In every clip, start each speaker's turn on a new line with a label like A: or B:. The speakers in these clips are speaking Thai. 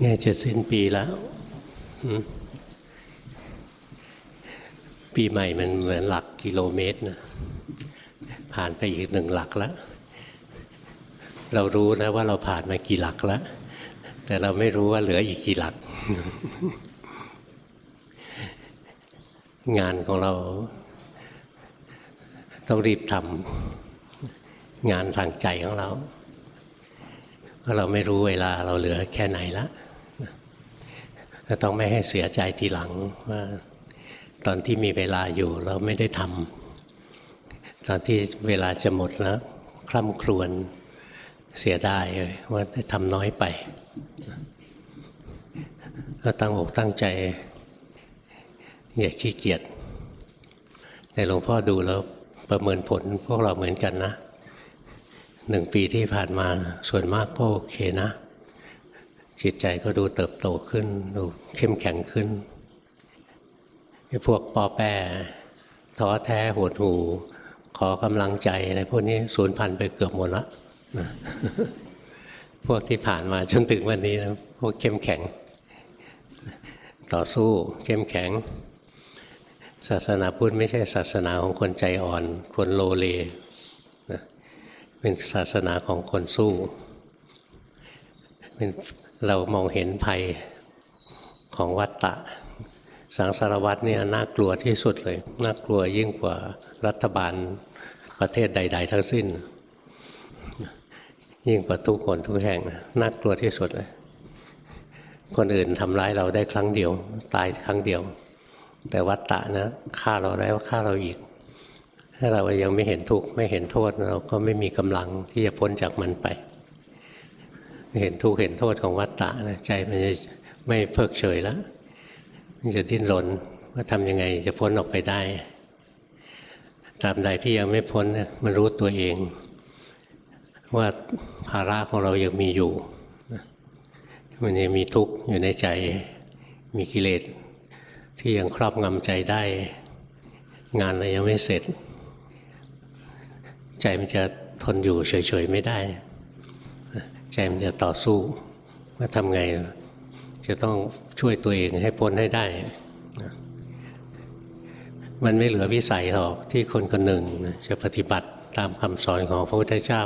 A: เนี่ยจะสิ้นปีแล้ว ปีใหม่มันเหมือนหลักกิโลเมตรนะผ่านไปอีกหนึ่งหลักแล้ว เรารู้นะว่าเราผ่านมากี่หลักแล้ว แต่เราไม่รู้ว่าเหลืออีกกี่หลัก งานของเราต้องรีบทำงานทางใจของเรา ราะเราไม่รู้เวลาเราเหลือแค่ไหนละก็ต้องไม่ให้เสียใจทีหลังว่าตอนที่มีเวลาอยู่เราไม่ได้ทำตอนที่เวลาจะหมดแล้วคล่ำครวญเสียดายว่าได้ทำน้อยไปก็ตั้งอกตั้งใจ อย่าขี้เกียจแต่หลวงพ่อดูแล้วประเมินผลพวกเราเหมือนกันนะ หนึ่งปีที่ผ่านมาส่วนมากก็โอเคนะ จิตใจก็ดูเติบโตขึ้น ดูเข้มแข็งขึ้นไอ้พวกปอแปรท้อแท้หดหู ขอกำลังใจอะไรพวกนี้สูญพันธุ์ไปเกือบหมดละพวกที่ผ่านมาจนถึงวันนี้นะพวกเข้มแข็ง ต่อสู้เข้มแข็ง ศาสนาพุทธไม่ใช่ศาสนาของคนใจอ่อน คนโลเล เป็นศาสนาของคนสู้เป็นเรามองเห็นภัยของวัฏฏะสังสารวัฏเนี่ยน่ากลัวที่สุดเลย น่ากลัวยิ่งกว่ารัฐบาลประเทศใด ๆ ทั้งสิ้น ยิ่งกว่าทุกคนทุกแห่งน่ากลัวที่สุดเลย คนอื่นทำร้ายเราได้ครั้งเดียว ตายครั้งเดียว แต่วัฏฏะนะฆ่าเราแล้วฆ่าเราอีก ถ้าเรายังไม่เห็นทุกข์ไม่เห็นโทษเราก็ไม่มีกำลังที่จะพ้นจากมันไป เห็นทุกข์เห็นโทษของวัฏฏะนะใจมันจะไม่เพิกเฉยแล้วมันจะดิ้นรนว่าทำยังไงจะพ้นออกไปได้ตราบใดที่ยังไม่พ้นมันรู้ตัวเอง ว่าภาระของเรายังมีอยู่ มันยังมีทุกข์อยู่ในใจ มีกิเลสที่ยังครอบงำใจได้ งานเรายังไม่เสร็จ ใจมันจะทนอยู่เฉยๆไม่ได้ ใจมันจะต่อสู้ว่าทำไงจะต้องช่วยตัวเองให้พ้นให้ได้ มันไม่เหลือวิสัยหรอกที่คนคนหนึ่งจะปฏิบัติตามคำสอนของพระพุทธเจ้า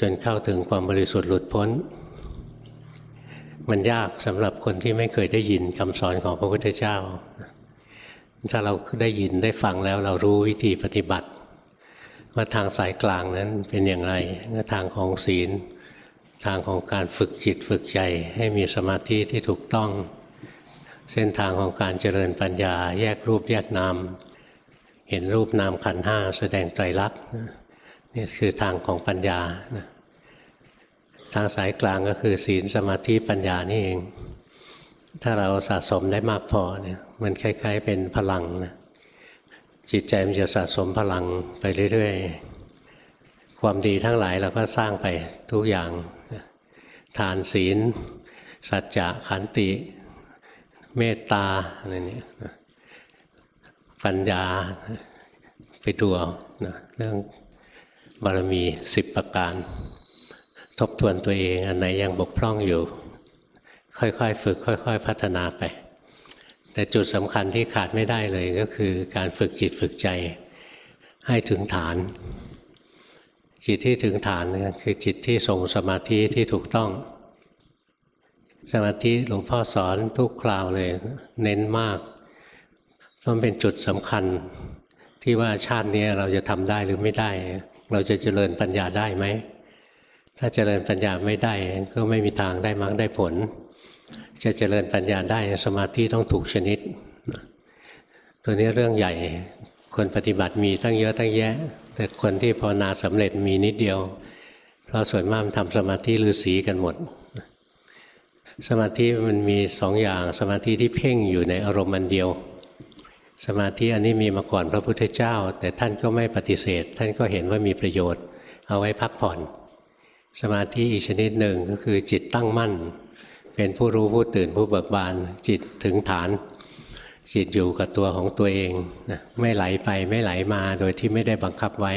A: จนเข้าถึงความบริสุทธิ์หลุดพ้น มันยากสำหรับคนที่ไม่เคยได้ยินคำสอนของพระพุทธเจ้า ถ้าเราได้ยินได้ฟังแล้วเรารู้วิธีปฏิบัติ ว่าทางสายกลางนั้นเป็นอย่างไรทางของศีล ทางของการฝึกจิตฝึกใจให้มีสมาธิที่ถูกต้อง เส้นทางของการเจริญปัญญา แยกรูปแยกนาม เห็นรูปนามขันห้าแสดงไตรลักษณ์นี่คือทางของปัญญานะทางสายกลางก็คือศีลสมาธิปัญญานี่เอง ถ้าเราสะสมได้มากพอเนี่ยมันคล้าย ๆ เป็นพลังนะ จิตใจมันจะสะสมพลังไปเรื่อยๆ ความดีทั้งหลายเราก็สร้างไปทุกอย่าง ทานศีล สัจจะขันติ เมตตาอะไรนี้ปัญญาไปดูเอานะเรื่องบารมีสิบประการ ทบทวนตัวเองอันไหนยังบกพร่องอยู่ ค่อยๆ ฝึก ค่อย ๆ พัฒนาไป แต่จุดสำคัญที่ขาดไม่ได้เลยก็คือการฝึกจิตฝึกใจให้ถึงฐาน จิตที่ถึงฐานนี่คือจิตที่ทรงสมาธิที่ถูกต้อง สมาธิหลวงพ่อสอนทุกคราวเลยเน้นมากต้องเป็นจุดสำคัญที่ว่าชาตินี้เราจะทำได้หรือไม่ได้ เราจะเจริญปัญญาได้ไหม ถ้าเจริญปัญญาไม่ได้ก็ไม่มีทางได้มรรคได้ผล จะเจริญปัญญาได้สมาธิต้องถูกชนิด ตัวนี้เรื่องใหญ่คนปฏิบัติมีตั้งเยอะตั้งแยะ แต่คนที่ภาวนาสำเร็จมีนิดเดียว เพราะส่วนมากทำสมาธิฤาษีกันหมด สมาธิมันมีสองอย่างสมาธิที่เพ่งอยู่ในอารมณ์อันเดียว สมาธิอันนี้มีมาก่อนพระพุทธเจ้า แต่ท่านก็ไม่ปฏิเสธ ท่านก็เห็นว่ามีประโยชน์ เอาไว้พักผ่อน สมาธิอีกชนิดหนึ่งก็คือจิตตั้งมั่น เป็นผู้รู้ผู้ตื่นผู้เบิกบาน จิตถึงฐาน จิตอยู่กับตัวของตัวเองนะไม่ไหลไปไม่ไหลมาโดยที่ไม่ได้บังคับไว้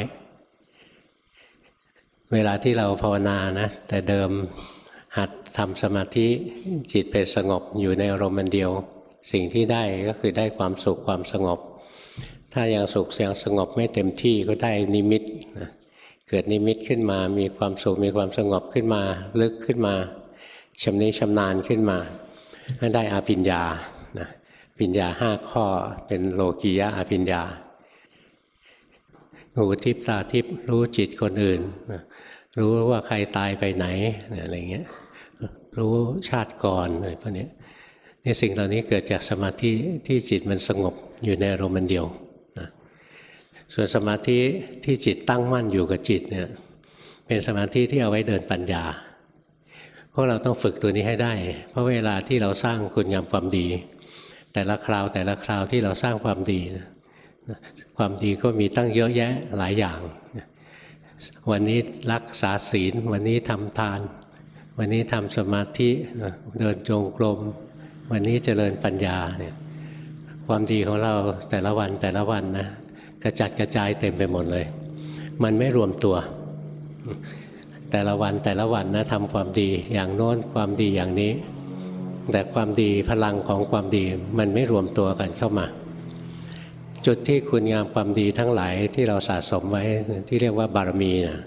A: เวลาที่เราภาวนานะแต่เดิมหัดทำสมาธิจิตเป็นสงบอยู่ในอารมณ์เดียว สิ่งที่ได้ก็คือได้ความสุขความสงบ ถ้ายังสุขยังสงบไม่เต็มที่ก็ได้นิมิตนะเกิดนิมิตขึ้นมา มีความสุขมีความสงบขึ้นมา ลึกขึ้นมา ชำนิชำนาญขึ้นมาได้อาปิญญานะปิญญาห้าข้อเป็นโลกียะอาปิญญาหูทิพตาทิพรู้จิตคนอื่นนะรู้ว่าใครตายไปไหนอะไรเงี้ยรู้ชาติก่อนอะไรพวกนี้นี่สิ่งเหล่านี้เกิดจากสมาธิที่จิตมันสงบอยู่ในอารมณ์เดียวนะส่วนสมาธิที่จิตตั้งมั่นอยู่กับจิตเนี่ยเป็นสมาธิที่เอาไว้เดินปัญญา พวกเราต้องฝึกตัวนี้ให้ได้ เพราะเวลาที่เราสร้างคุณงามความดี แต่ละคราวแต่ละคราวที่เราสร้างความดี ความดีก็มีตั้งเยอะแยะหลายอย่าง วันนี้รักษาศีล วันนี้ทำทาน วันนี้ทำสมาธิเดินจงกรมวันนี้เจริญปัญญาเนี่ยความดีของเราแต่ละวันแต่ละวันนะกระจัดกระจายเต็มไปหมดเลย มันไม่รวมตัว แต่ละวันแต่ละวันนะทำความดีอย่างโน้นความดีอย่างนี้ แต่ความดีพลังของความดีมันไม่รวมตัวกันเข้ามา จุดที่คุณงามความดีทั้งหลายที่เราสะสมไว้ที่เรียกว่าบารมีนะ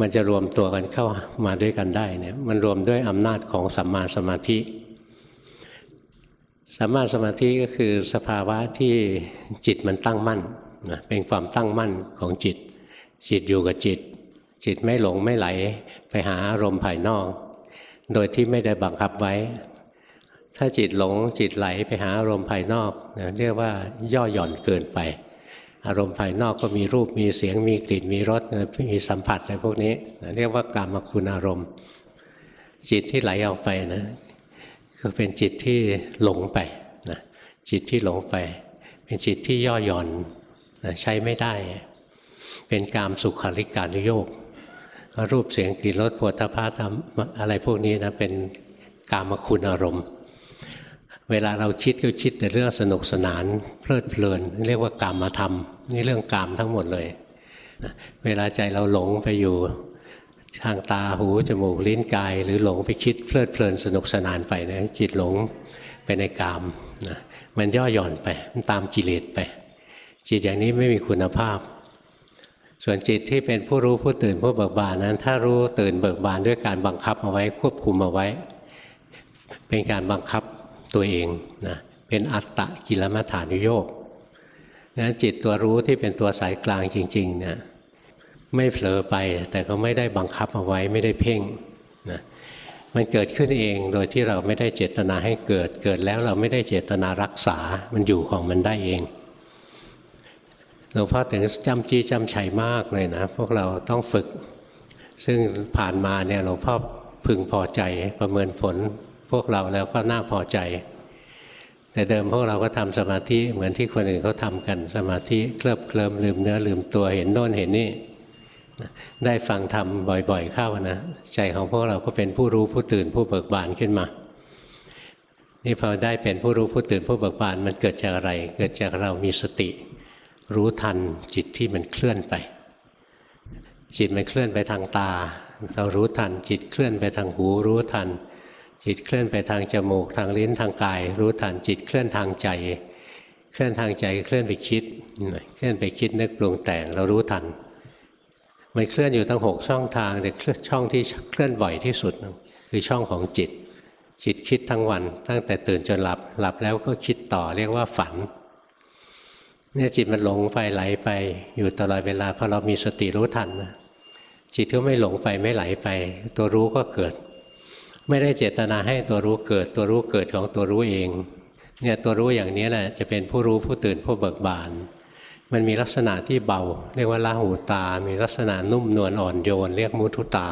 A: มันจะรวมตัวกันเข้ามาด้วยกันได้เนี่ยมันรวมด้วยอำนาจของสัมมาสมาธิสัมมาสมาธิก็คือสภาวะที่จิตมันตั้งมั่นนะเป็นความตั้งมั่นของจิต จิตอยู่กับจิต จิตไม่หลงไม่ไหลไปหาอารมณ์ภายนอก โดยที่ไม่ได้บังคับไว้ ถ้าจิตหลงจิตไหลไปหาอารมณ์ภายนอกนะเรียกว่าย่อหย่อนเกินไป อารมณ์ภายนอกก็มีรูปมีเสียงมีกลิ่นมีรสมีสัมผัสอะไรพวกนี้นะเรียกว่ากามคุณอารมณ์ จิตที่ไหลออกไปนะก็เป็นจิตที่หลงไปนะจิตที่หลงไป เป็นจิตที่ย่อหย่อนนะใช้ไม่ได้ เป็นกามสุขาริการุโยก รูปเสียงกลิ่นรสปวดทพาธรรมอะไรพวกนี้นะเป็นกามคุณอารมณ์ เวลาเราคิดก็คิดแต่เรื่องสนุกสนานเพลิดเพลิน เรียกว่ากามมาทำนี่เรื่องกามทั้งหมดเลย เวลาใจเราหลงไปอยู่ทางตาหูจมูกลิ้นกาย หรือหลงไปคิดเพลิดเพลินสนุกสนานไปนะจิตหลงไปในกามนะมันย่อหย่อนไปมันตามกิเลสไป จิตอย่างนี้ไม่มีคุณภาพ ส่วนจิตที่เป็นผู้รู้ผู้ตื่นผู้เบิกบานนั้น ถ้ารู้ตื่นเบิกบานด้วยการบังคับเอาไว้ควบคุมเอาไว้ เป็นการบังคับตัวเองนะเป็นอัตตะกิลมัฐานุโยกนั้นจิตตัวรู้ที่เป็นตัวสายกลางจริงๆเนี่ยไม่เผลอไปแต่ก็ไม่ได้บังคับเอาไว้ไม่ได้เพ่งนะมันเกิดขึ้นเองโดยที่เราไม่ได้เจตนาให้เกิด เกิดแล้วเราไม่ได้เจตนารักษา มันอยู่ของมันได้เอง หลวงพ่อถึงจำจี้จำชัยมากเลยนะ พวกเราต้องฝึก ซึ่งผ่านมาเนี่ยหลวงพ่อพึงพอใจประเมินผลพวกเราแล้วก็น่าพอใจ แต่เดิมพวกเราก็ทำสมาธิเหมือนที่คนอื่นเขาทำกันสมาธิเคลิบเคลิมลืมเนื้อลืมตัวเห็นโน่นเห็นนี่ได้ฟังทำบ่อย ๆ เข้านะใจของพวกเราก็เป็นผู้รู้ผู้ตื่นผู้เบิกบานขึ้นมา นี่พอได้เป็นผู้รู้ผู้ตื่นผู้เบิกบานมันเกิดจากอะไร เกิดจากเรามีสติ รู้ทันจิตที่มันเคลื่อนไป จิตมันเคลื่อนไปทางตา เรารู้ทัน จิตเคลื่อนไปทางหูรู้ทัน จิตเคลื่อนไปทางจมูกทางลิ้นทางกาย รู้ทันจิตเคลื่อนทางใจ เคลื่อนทางใจเคลื่อนไปคิด เคลื่อนไปคิดนึกปรุงแต่งเรารู้ทัน มันเคลื่อนอยู่ทั้งหกช่องทางแต่ช่องที่เคลื่อนบ่อยที่สุด คือช่องของจิตจิตคิดทั้งวัน ตั้งแต่ตื่นจนหลับหลับแล้วก็คิดต่อเรียกว่าฝัน เนี่ยจิตมันหลงไปไหลไป อยู่ตลอดเวลาพอเรามีสติรู้ทันนะจิตก็ไม่หลงไปไม่ไหลไป ตัวรู้ก็เกิด ไม่ได้เจตนาให้ตัวรู้เกิด ตัวรู้เกิดของตัวรู้เองเนี่ยตัวรู้อย่างนี้แหละจะเป็นผู้รู้ผู้ตื่นผู้เบิกบาน มันมีลักษณะที่เบา เรียกว่าละหูตา มีลักษณะนุ่มนวลอ่อนโยน เรียกมุทุตา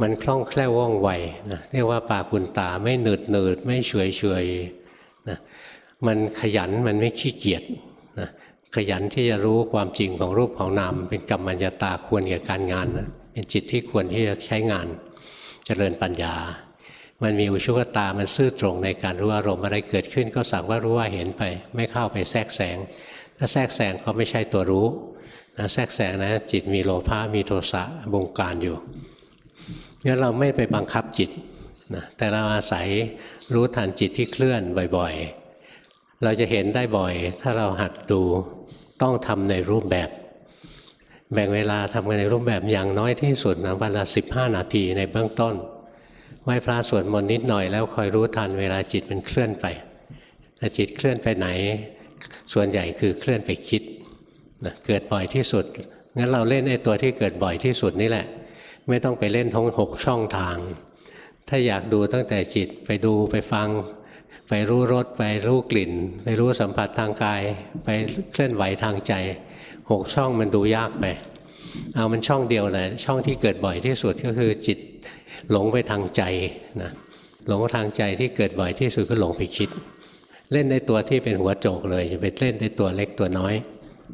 A: มันคล่องแคล่วว่องไวนะเรียกว่าปาคุณตาไม่หนืดหนืดไม่เฉยเฉย มันขยันมันไม่ขี้เกียจนะขยันที่จะรู้ความจริงของรูปของนามเป็นกรรมัญญาตาควรแก่การงานนะเป็นจิตที่ควรที่จะใช้งานจเจริญปัญญา มันมีอุชุกตา มันซื่อตรงในการรู้อารมณ์อะไรเกิดขึ้น ก็สักว่ารู้ว่าเห็นไป ไม่เข้าไปแทรกแซงถ้าแทรกแซงก็ไม่ใช่ตัวรู้นะแทรกแซงนะจิตมีโลภะมีโทสะบงการอยู่งั้นเราไม่ไปบังคับจิตนะแต่เราอาศัยรู้ทันจิตที่เคลื่อนบ่อยๆ เราจะเห็นได้บ่อย ถ้าเราหัดดูต้องทำในรูปแบบ แบ่งเวลาทำกันในรูปแบบอย่างน้อยที่สุดนะวันละ15นาทีในเบื้องต้นไหว้พระสวดมนต์นิดหน่อยแล้วคอยรู้ทันเวลาจิตมันเคลื่อนไปแต่จิตเคลื่อนไปไหน ส่วนใหญ่คือเคลื่อนไปคิดนะเกิดบ่อยที่สุดงั้นเราเล่นไอ้ตัวที่เกิดบ่อยที่สุดนี่แหละ ไม่ต้องไปเล่นทั้งหกช่องทาง ถ้าอยากดูตั้งแต่จิตไปดูไปฟัง ไปรู้รสไปรู้กลิ่น ไปรู้สัมผัสทางกาย ไปเคลื่อนไหวทางใจหกช่องมันดูยากไป เอามันช่องเดียวเลยช่องที่เกิดบ่อยที่สุดก็คือจิตหลงไปทางใจนะหลงทางใจที่เกิดบ่อยที่สุดก็หลงไปคิด เล่นในตัวที่เป็นหัวโจกเลยจะไปเล่นในตัวเล็กตัวน้อย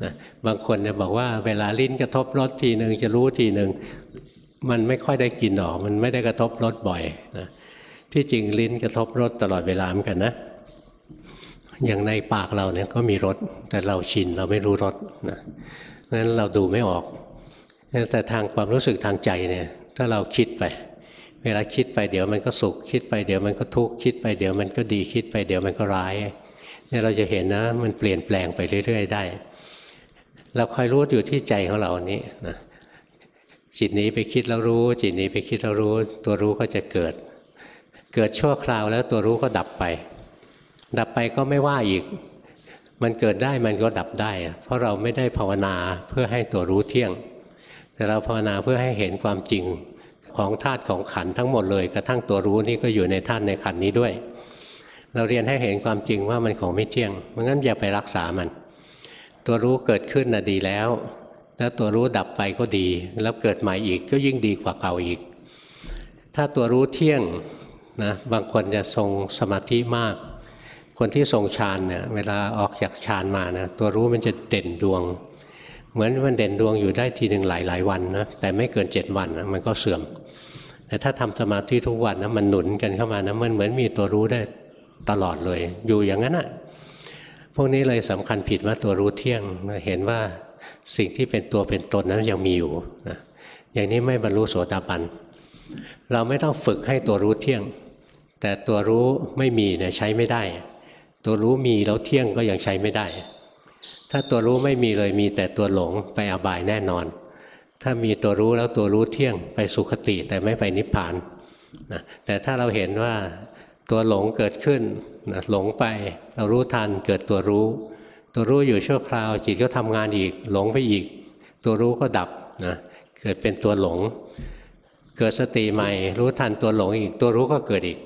A: นะบางคนจะบอกว่าเวลาลิ้นกระทบรสทีหนึ่งจะรู้ทีหนึ่งมันไม่ค่อยได้กินหรอกมันไม่ได้กระทบรสบ่อยนะ ที่จริงลิ้นกระทบรสตลอดเวลาเหมือนกันนะ อย่างในปากเราเนี่ยก็มีรสแต่เราชินเราไม่รู้รสนะงั้นเราดูไม่ออก แต่ทางความรู้สึกทางใจเนี่ย ถ้าเราคิดไป เวลาคิดไปเดี๋ยวมันก็สุขคิดไปเดี๋ยวมันก็ทุกข์คิดไปเดี๋ยวมันก็ดีคิดไปเดี๋ยวมันก็ร้ายเนี่ยเราจะเห็นนะมันเปลี่ยนแปลงไปเรื่อย ๆ ได้ เราคอยรู้อยู่ที่ใจของเรานี้นะจิตนี้ไปคิดแล้วรู้ จิตนี้ไปคิดแล้วรู้ ตัวรู้ก็จะเกิด เกิดชั่วคราวแล้วตัวรู้ก็ดับไป ดับไปก็ไม่ว่าอีก มันเกิดได้มันก็ดับได้ เพราะเราไม่ได้ภาวนาเพื่อให้ตัวรู้เที่ยง แต่เราภาวนาเพื่อให้เห็นความจริงของธาตุของขันทั้งหมดเลยกระทั่งตัวรู้นี่ก็อยู่ในธาตุในขันนี้ด้วย เราเรียนให้เห็นความจริงว่ามันของไม่เที่ยงเพราะงั้นอย่าไปรักษามัน ตัวรู้เกิดขึ้นน่ะดีแล้ว แล้วตัวรู้ดับไปก็ดี แล้วเกิดใหม่อีกก็ยิ่งดีกว่าเก่าอีก ถ้าตัวรู้เที่ยง นะบางคนจะทรงสมาธิมาก คนที่ทรงฌานเนี่ยเวลาออกจากฌานมานะตัวรู้มันจะเด่นดวง เหมือนมันเด่นดวงอยู่ได้ทีหนึ่งหลายหลายวันนะแต่ไม่เกินเจ็ดวันนะมันก็เสื่อม แต่ถ้าทำสมาธิทุกวันนะมันหนุนกันเข้ามานะมันเหมือนมีตัวรู้ได้ตลอดเลย อยู่อย่างนั้นอะพวกนี้เลยสำคัญผิดว่าตัวรู้เที่ยงเห็นว่าสิ่งที่เป็นตัวเป็นตนนั้นยังมีอยู่นะอย่างนี้ไม่บรรลุโสดาบัน เราไม่ต้องฝึกให้ตัวรู้เที่ยง แต่ตัวรู้ไม่มีเนี่ยใช้ไม่ได้ ตัวรู้มีแล้วเที่ยงก็ยังใช้ไม่ได้ ถ้าตัวรู้ไม่มีเลยมีแต่ตัวหลงไปอบายแน่นอน ถ้ามีตัวรู้แล้วตัวรู้เที่ยงไปสุคติแต่ไม่ไปนิพพานนะแต่ถ้าเราเห็นว่าตัวหลงเกิดขึ้นนะหลงไปเรารู้ทันเกิดตัวรู้ ตัวรู้อยู่ชั่วคราวจิตก็ทำงานอีกหลงไปอีก ตัวรู้ก็ดับนะเกิดเป็นตัวหลง เกิดสติใหม่ รู้ทันตัวหลงอีกตัวรู้ก็เกิดอีก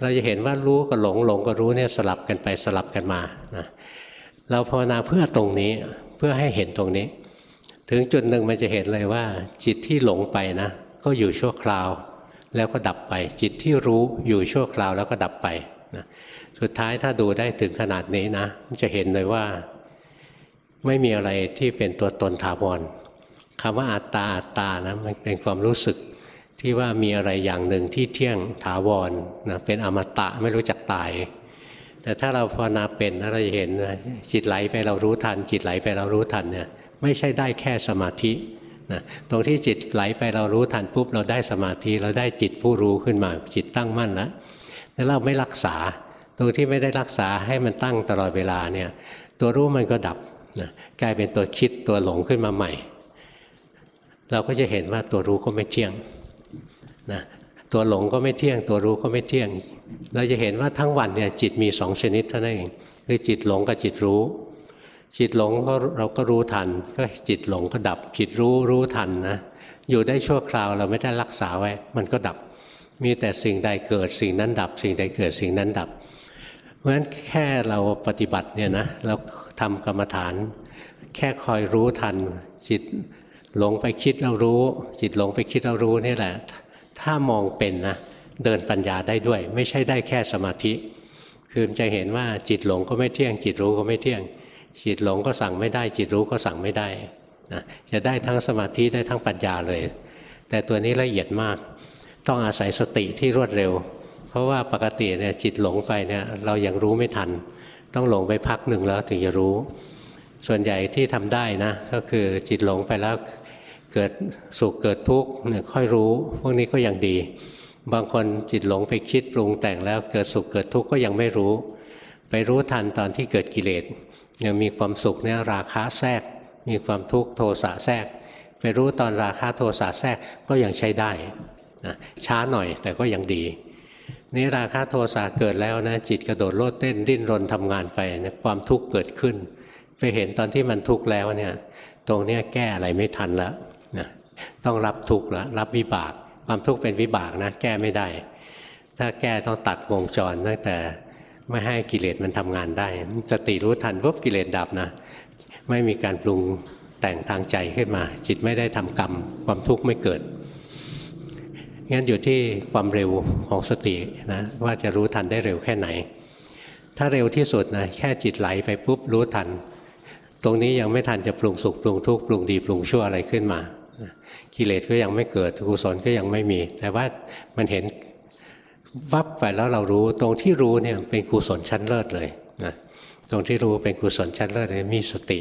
A: เราจะเห็นว่ารู้กับหลงหลงกับรู้เนี่ยสลับกันไปสลับกันมานะเราภาวนาเพื่อตรงนี้เพื่อให้เห็นตรงนี้ ถึงจุดหนึ่งมันจะเห็นเลยว่าจิตที่หลงไปนะ ก็อยู่ชั่วคราวแล้วก็ดับไป จิตที่รู้อยู่ชั่วคราวแล้วก็ดับไปนะสุดท้ายถ้าดูได้ถึงขนาดนี้นะจะเห็นเลยว่า ไม่มีอะไรที่เป็นตัวตนถาวรคำว่าอัตตาอัตตานะมันเป็นความรู้สึก ที่ว่ามีอะไรอย่างหนึ่งที่เที่ยงถาวรนะเป็นอมตะไม่รู้จักตาย แต่ถ้าเราภาวนาเป็นเราจะเห็นนะจิตไหลไปเรารู้ทัน จิตไหลไปเรารู้ทันเนี่ยไม่ใช่ได้แค่สมาธินะตรงที่จิตไหลไปเรารู้ทันปุ๊บเราได้สมาธิเราได้จิตผู้รู้ขึ้นมาจิตตั้งมั่นแล้วแล้วเราไม่รักษาตรงที่ไม่ได้รักษาให้มันตั้งตลอดเวลาเนี่ยตัวรู้มันก็ดับนะกลายเป็นตัวคิดตัวหลงขึ้นมาใหม่ เราก็จะเห็นว่าตัวรู้ก็ไม่เที่ยง นะตัวหลงก็ไม่เที่ยง ตัวรู้ก็ไม่เที่ยง เราจะเห็นว่าทั้งวันเนี่ยจิตมีสองชนิดเท่านั้นเองคือจิตหลงกับจิตรู้ จิตหลงก็เราก็รู้ทัน ก็จิตหลงก็ดับ จิตรู้รู้ทันนะอยู่ได้ชั่วคราวเราไม่ได้รักษาไว้ มันก็ดับ มีแต่สิ่งใดเกิดสิ่งนั้นดับ สิ่งใดเกิดสิ่งนั้นดับ เพราะฉะนั้นแค่เราปฏิบัติเนี่ยนะเราทำกรรมฐาน แค่คอยรู้ทัน จิตหลงไปคิดเรารู้ จิตหลงไปคิดเรารู้นี่แหละ ถ้ามองเป็นนะเดินปัญญาได้ด้วย ไม่ใช่ได้แค่สมาธิ คือจะเห็นว่าจิตหลงก็ไม่เที่ยง จิตรู้ก็ไม่เที่ยง จิตหลงก็สั่งไม่ได้ จิตรู้ก็สั่งไม่ได้นะจะได้ทั้งสมาธิได้ทั้งปัญญาเลย แต่ตัวนี้ละเอียดมาก ต้องอาศัยสติที่รวดเร็ว เพราะว่าปกติเนี่ยจิตหลงไปเนี่ยเรายังรู้ไม่ทัน ต้องหลงไปพักหนึ่งแล้วถึงจะรู้ ส่วนใหญ่ที่ทำได้นะก็คือจิตหลงไปแล้ว เกิดสุขเกิดทุกข์เนี่ยค่อยรู้ พวกนี้ก็ยังดี บางคนจิตหลงไปคิดปรุงแต่งแล้วเกิดสุขเกิดทุกข์ก็ยังไม่รู้ ไปรู้ทันตอนที่เกิดกิเลสยังมีความสุขเนี่ยราคะแทรก มีความทุกข์โทสะแทรก ไปรู้ตอนราคะโทสะแทรกก็ยังใช้ได้นะช้าหน่อยแต่ก็ยังดี นี่ราคะโทสะเกิดแล้วนะจิตกระโดดโลดเต้นดิ้นรนทำงานไปนะความทุกข์เกิดขึ้น ไปเห็นตอนที่มันทุกข์แล้วเนี่ยตรงเนี้ยแก้อะไรไม่ทันแล้วนะ ต้องรับทุกข์แล้วรับวิบาก ความทุกข์เป็นวิบากนะ แก้ไม่ได้ ถ้าแก้ต้องตัดวงจรตั้งแต่ไม่ให้กิเลสมันทำงานได้ สติรู้ทันปุ๊บกิเลสดับนะ ไม่มีการปรุงแต่งทางใจขึ้นมา จิตไม่ได้ทำกรรม ความทุกข์ไม่เกิดงั้นอยู่ที่ความเร็วของสตินะว่าจะรู้ทันได้เร็วแค่ไหน ถ้าเร็วที่สุดนะแค่จิตไหลไปปุ๊บรู้ทัน ตรงนี้ยังไม่ทันจะปรุงสุขปรุงทุกข์ปรุงดีปรุงชั่วอะไรขึ้นมา กิเลสก็ยังไม่เกิดกุศลก็ยังไม่มี แต่ว่ามันเห็นวับไปแล้วเรารู้ตรงที่รู้เนี่ยเป็นกุศลชั้นเลิศเลยนะตรงที่รู้เป็นกุศลชั้นเลิศเลยมีสติ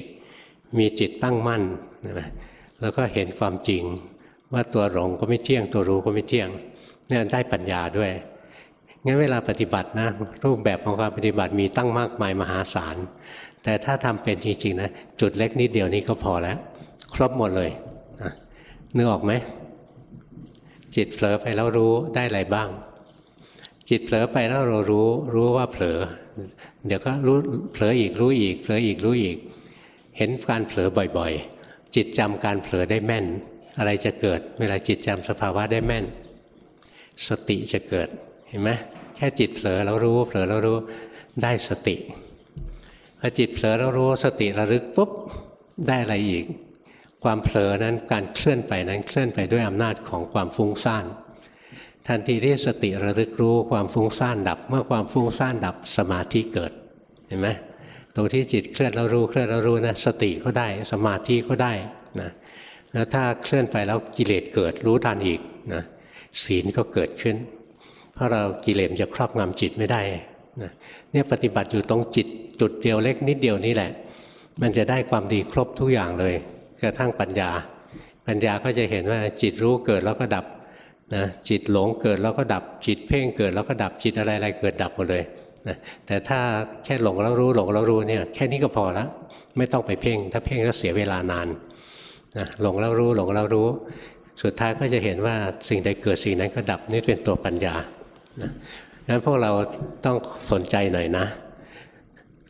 A: มีจิตตั้งมั่นนะแล้วก็เห็นความจริงว่าตัวหลงก็ไม่เที่ยงตัวรู้ก็ไม่เที่ยงเนี่ยได้ปัญญาด้วยงั้นเวลาปฏิบัตินะรูปแบบของการปฏิบัติมีตั้งมากมายมหาศาลแต่ถ้าทำเป็นจริงๆนะจุดเล็กนิดเดียวนี้ก็พอแล้ว ครบหมดเลย นึกออกไหม จิตเผลอไปแล้วรู้ได้อะไรบ้าง จิตเผลอไปแล้วเรารู้ รู้ว่าเผลอ เดี๋ยวก็รู้เผลออีกรู้อีกเผลออีกรู้อีก เห็นการเผลอบ่อยๆ จิตจำการเผลอได้แม่น อะไรจะเกิด เวลาจิตจำสภาวะได้แม่น สติจะเกิดเห็นไหมแค่จิตเผลอแล้วรู้เผลอแล้วรู้ได้สติพอจิตเผลอแล้วรู้สติระลึกปุ๊บได้อะไรอีก ความเผลอนั้นการเคลื่อนไปนั้นเคลื่อนไปด้วยอำนาจของความฟุ้งซ่านทันทีที่สติระลึกรู้ความฟุ้งซ่านดับ เมื่อความฟุ้งซ่านดับสมาธิเกิดเห็นไหมตรงที่จิตเคลื่อนแล้วรู้เคลื่อนแล้วรู้นะสติก็ได้สมาธิก็ได้นะแล้วถ้าเคลื่อนไปแล้วกิเลสเกิดรู้ทันอีกนะศีลก็เกิดขึ้น เพราะเรากิเลสจะครอบงำจิตไม่ได้นะเนี่ยปฏิบัติอยู่ตรงจิตจุดเดียวเล็กนิดเดียวนี้แหละ มันจะได้ความดีครบทุกอย่างเลย กระทั่งปัญญา ปัญญาก็จะเห็นว่าจิตรู้เกิดแล้วก็ดับนะจิตหลงเกิดแล้วก็ดับจิตเพ่งเกิดแล้วก็ดับจิตอะไรอะไรเกิดดับหมดเลยนะแต่ถ้าแค่หลงแล้วรู้หลงแล้วรู้เนี่ยแค่นี้ก็พอแล้วไม่ต้องไปเพ่ง ถ้าเพ่งก็เสียเวลานานนะหลงแล้วรู้หลงแล้วรู้ สุดท้ายก็จะเห็นว่าสิ่งใดเกิดสิ่งนั้นก็ดับนี่เป็นตัวปัญญานะงั้นพวกเราต้องสนใจหน่อยนะ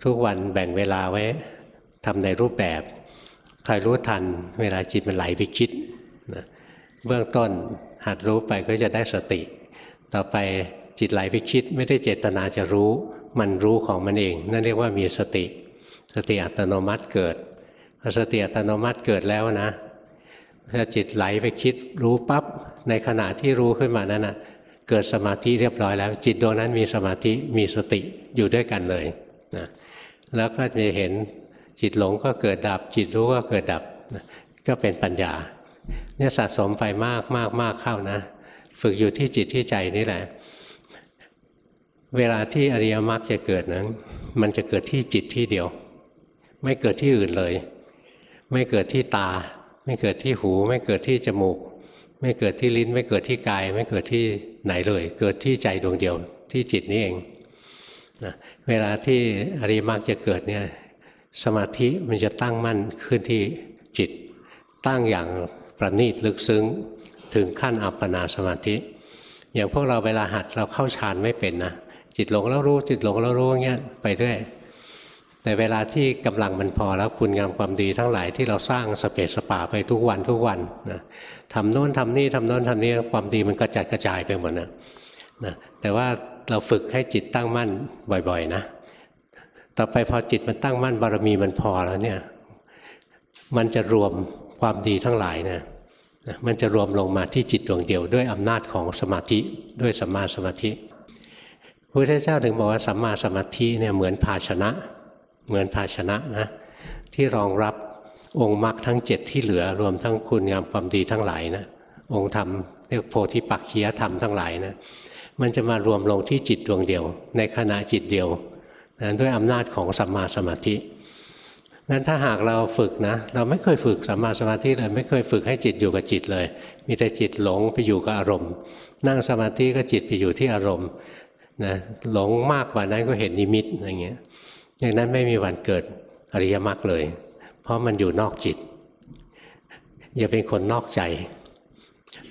A: ทุกวันแบ่งเวลาไว้ทำในรูปแบบ ใครรู้ทัน เวลาจิตมันไหลไปคิดนะเบื้องต้นหัดรู้ไปก็จะได้สติ ต่อไปจิตไหลไปคิด ไม่ได้เจตนาจะรู้ มันรู้ของมันเอง นั่นเรียกว่ามีสติ สติอัตโนมัติเกิดพอสติอัตโนมัติเกิดแล้วนะถ้าจิตไหลไปคิดรู้ปับ๊บในขณะที่รู้ขึ้นมานั้นนะเกิดสมาธิเรียบร้อยแล้ว จิตดวงนั้นมีสมาธิมีสติอยู่ด้วยกันเลยนะแล้วก็จะเห็น จิตหลงก็เกิดดับ จิตรู้ก็เกิดดับก็เป็นปัญญา เนี่ยสะสมไปมากมากมากเข้านะ ฝึกอยู่ที่จิตที่ใจนี่แหละ เวลาที่อริยมรรคจะเกิดนั้น มันจะเกิดที่จิตที่เดียว ไม่เกิดที่อื่นเลย ไม่เกิดที่ตา ไม่เกิดที่หู ไม่เกิดที่จมูก ไม่เกิดที่ลิ้น ไม่เกิดที่กาย ไม่เกิดที่ไหนเลย เกิดที่ใจดวงเดียว ที่จิตนี่เองนะเวลาที่อริยมักจะเกิดเนี่ย สมาธิมันจะตั้งมั่นขึ้นที่จิต ตั้งอย่างประณีตลึกซึ้งถึงขั้นอัปปนาสมาธิ อย่างพวกเราเวลาหัดเราเข้าฌานไม่เป็นนะจิตหลงแล้วรู้จิตหลงแล้วรู้เงี้ยไปด้วยแต่เวลาที่กำลังมันพอแล้วคุณงามความดีทั้งหลายที่เราสร้างสเปสสปาไปทุกวันทุกวันนะทำโน้นทำนี่ทำโน้นทำนี่ความดีมันกระจายกระจายไปหมดนะนะแต่ว่าเราฝึกให้จิตตั้งมั่นบ่อยๆนะ ต่อไปพอจิตมันตั้งมั่นบารมีมันพอแล้วเนี่ย มันจะรวมความดีทั้งหลายนะมันจะรวมลงมาที่จิตดวงเดียวด้วยอำนาจของสมาธิด้วยสัมมาสมาธิพระพุทธเจ้าถึงบอกว่าสัมมาสมาธิเนี่ยเหมือนภาชนะ เหมือนภาชนะนะที่รองรับองค์มรรคทั้งเจ็ดที่เหลือรวมทั้งคุณงามความดีทั้งหลายนะองค์ธรรมเรียกโพธิปักขียธรรมทั้งหลายนะมันจะมารวมลงที่จิตดวงเดียว ในขณะจิตเดียว นะด้วยอำนาจของสัมมาสมาธิงั้นถ้าหากเราฝึกนะ เราไม่เคยฝึกสัมมาสมาธิเลย ไม่เคยฝึกให้จิตอยู่กับจิตเลย มีแต่จิตหลงไปอยู่กับอารมณ์ นั่งสมาธิก็จิตไปอยู่ที่อารมณ์นะหลงมากกว่านั้นก็เห็นนิมิตอะไรเงี้ยอย่างนั้นไม่มีวันเกิดอริยมรรคเลย เพราะมันอยู่นอกจิต อย่าเป็นคนนอกใจ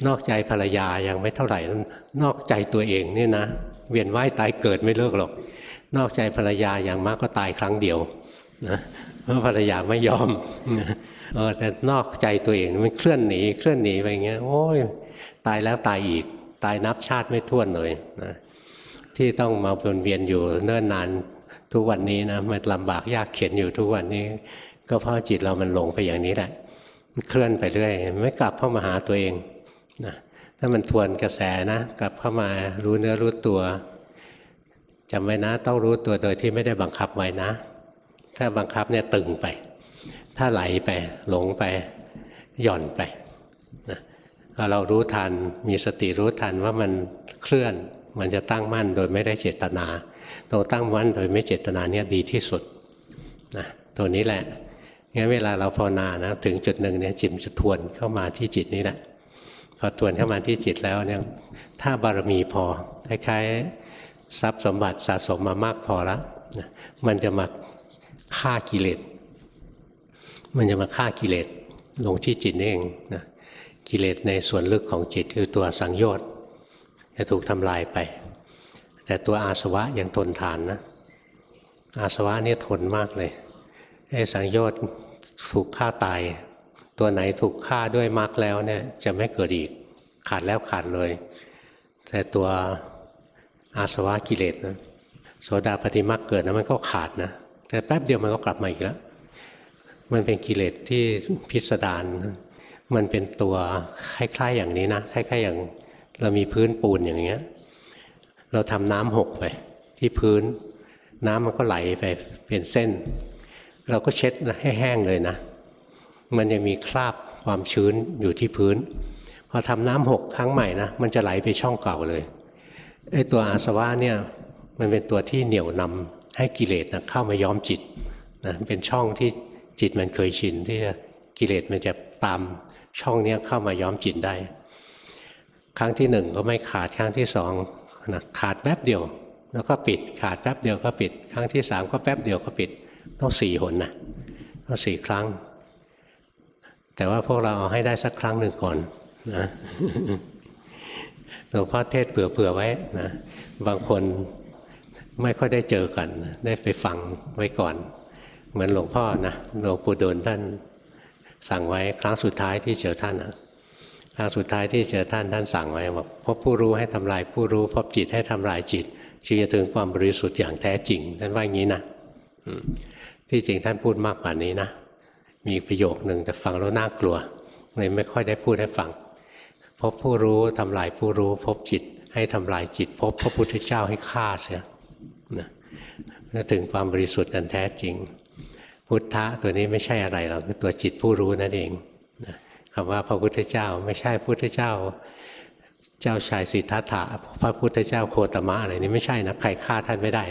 A: นอกใจภรรยายังไม่เท่าไหร่นอกใจตัวเองนี่นะ เวียนว่ายตายเกิดไม่เลิกหรอก นอกใจภรรยาอย่างมากก็ตายครั้งเดียวนะเพราะภรรยาไม่ยอมเออแต่นอกใจตัวเองมันเคลื่อนหนีเคลื่อนหนีไปอย่างเงี้ยโอ้ยตายแล้วตายอีก ตายนับชาติไม่ท้วนเลยนะที่ต้องมาวนเวียนอยู่เนิ่นนานทุกวันนี้นะมันลำบากยากเข็นอยู่ทุกวันนี้ ก็เพราะจิตเรามันหลงไปอย่างนี้แหละเคลื่อนไปเรื่อยไม่กลับเข้ามาหาตัวเองนะถ้ามันทวนกระแสนะ กลับเข้ามารู้เนื้อรู้ตัว จำไว้นะ ต้องรู้ตัวโดยที่ไม่ได้บังคับไว้นะ ถ้าบังคับเนี่ยตึงไป ถ้าไหลไปหลงไปหย่อนไปนะเรารู้ทันมีสติรู้ทันว่ามันเคลื่อน มันจะตั้งมั่นโดยไม่ได้เจตนาตรงตั้งมั่นโดยไม่เจตนาเนี่ยดีที่สุดนะตัวนี้แหละงั้นเวลาเราภาวนานะถึงจุดหนึ่งเนี่ยจิตจะทวนเข้ามาที่จิตนี้แหละพอทวนเข้ามาที่จิตแล้วเนี่ยถ้าบารมีพอคล้ายๆ ทรัพย์สมบัติสะสมมามากพอแล้วนะมันจะมาฆ่ากิเลส มันจะมาฆ่ากิเลสลงที่จิตนี่เองนะกิเลสในส่วนลึกของจิตคือตัวสังโยชน์จะถูกทำลายไป แต่ตัวอาสวะยังทนทานนะ อาสวะนี่ทนมากเลยไอ้สังโยชน์ถูกฆ่าตาย ตัวไหนถูกฆ่าด้วยมรรคแล้วเนี่ยจะไม่เกิดอีกขาดแล้วขาดเลย แต่ตัว อาสวะกิเลสนะโสดาปฏิมรรคเกิดนะมันก็ขาดนะ แต่แป๊บเดียวมันก็กลับมาอีกแล้ว มันเป็นกิเลสที่พิสดารมันเป็นตัวคล้ายๆอย่างนี้นะคล้ายๆอย่างเรามีพื้นปูนอย่างเงี้ย เราทำน้ำหกไป ที่พื้นน้ำมันก็ไหลไปเป็นเส้น เราก็เช็ดให้แห้งเลยนะ มันยังมีคราบความชื้นอยู่ที่พื้น พอทำน้ำหกครั้งใหม่นะมันจะไหลไปช่องเก่าเลย ไอ้ตัวอาสวะเนี่ยมันเป็นตัวที่เหนี่ยวนำให้กิเลสนะเข้ามาย้อมจิตนะเป็นช่องที่จิตมันเคยชินที่กิเลสมันจะตามช่องนี้เข้ามาย้อมจิตได้ ครั้งที่หนึ่งก็ไม่ขาดครั้งที่สองนะขาดแป๊บเดียว แล้วก็ปิดขาดแป๊บเดียวก็ปิด ครั้งที่สามก็แป๊บเดียวก็ปิด ต้องสี่หนนะต้องสี่ครั้ง แต่ว่าพวกเราเอาให้ได้สักครั้งหนึ่งก่อนนะ หลวงพ่อเทศเผื่อๆไว้นะบางคนไม่ค่อยได้เจอกัน ได้ไปฟังไว้ก่อน เหมือนหลวงพ่อนะหลวงปู่ดูลท่านสั่งไว้ครั้งสุดท้ายที่เจอท่านนะครั้งสุดท้ายที่เจอท่านท่านสั่งไว้บอกพบผู้รู้ให้ทำลายผู้รู้พบจิตให้ทำลายจิตจึงจะถึงความบริสุทธิ์อย่างแท้จริงท่านว่าอย่างนี้นะที่จริงท่านพูดมากกว่านี้นะมีประโยคหนึ่งแต่ฟังแล้วน่ากลัวเลยไม่ค่อยได้พูดให้ฟัง พบผู้รู้ทำลายผู้รู้ พบจิตให้ทำลายจิต พบพระพุทธเจ้าให้ฆ่าเสียนะถึงความบริสุทธิ์อันแท้จริง พุทธะตัวนี้ไม่ใช่อะไรหรอกคือตัวจิตผู้รู้นั่นเองนะคำว่าพระพุทธเจ้าไม่ใช่พุทธเจ้า เจ้าชายสิทธัตถะพระพุทธเจ้าโคตมะอะไรนี่ไม่ใช่นะใครฆ่าท่านไม่ได้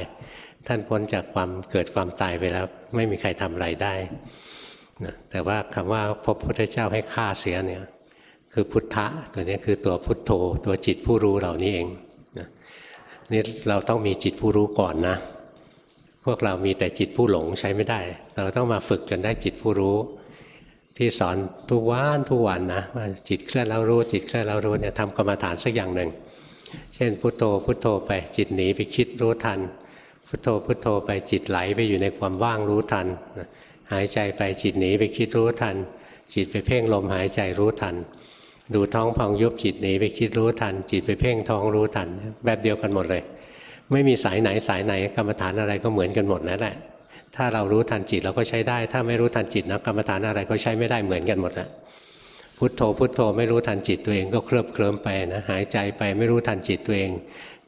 A: ท่านพ้นจากความเกิดความตายไปแล้ว ไม่มีใครทำอะไรได้นะแต่ว่าคำว่าพระพุทธเจ้าให้ฆ่าเสียเนี่ย คือพุทธะตัวนี้คือตัวพุทโธ ตัวจิตผู้รู้เหล่านี้เองนี่เราต้องมีจิตผู้รู้ก่อนนะ พวกเรามีแต่จิตผู้หลงใช้ไม่ได้ เราต้องมาฝึกจนได้จิตผู้รู้ ที่สอนทุกวันทุกวันนะว่าจิตเคลื่อนแล้วรู้จิตเคลื่อนแล้วรู้เนี่ยทำกรรมฐานสักอย่างหนึ่ง เช่นพุทโธพุทโธไปจิตหนีไปคิดรู้ทัน พุทโธพุทโธไปจิตไหลไปอยู่ในความว่างรู้ทัน หายใจไปจิตหนีไปคิดรู้ทัน จิตไปเพ่งลมหายใจรู้ทัน ดูท้องพองยุบจิตหนีไปคิดรู้ทัน จิตไปเพ่งท้องรู้ทัน แบบเดียวกันหมดเลย ไม่มีสายไหนสายไหนกรรมฐานอะไรก็เหมือนกันหมดนั่นแหละถ้าเรารู้ทันจิตเราก็ใช้ได้ ถ้าไม่รู้ทันจิตนะกรรมฐานอะไรก็ใช้ไม่ได้เหมือนกันหมดนะพุทโธพุทโธไม่รู้ทันจิตตัวเองก็เคลิบเคลิ้มไปนะหายใจไปไม่รู้ทันจิตตัวเอง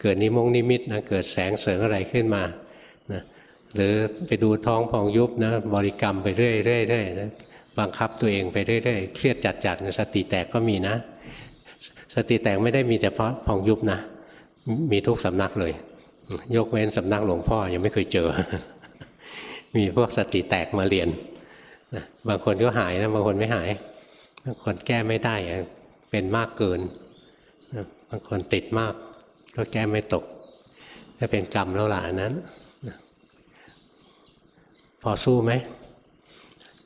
A: เกิดนิมงนิมิตนะเกิดแสงเสริงอะไรขึ้นมานะหรือไปดูท้องพองยุบนะบริกรรมไปเรื่อยๆเรื่อยๆนะ บังคับตัวเองไปเรื่อยๆ เครียดจัดๆสติแตกก็มีนะ สติแตกไม่ได้มีแต่เพราะพองยุบนะ มีทุกสำนักเลย ยกเว้นสำนักหลวงพ่อยังไม่เคยเจอ มีพวกสติแตกมาเรียนบางคนก็หายนะบางคนไม่หาย บางคนแก้ไม่ได้เป็นมากเกิน บางคนติดมากก็แก้ไม่ตกก็เป็นกรรมแล้วล่ะนนั้น พอสู้ไหม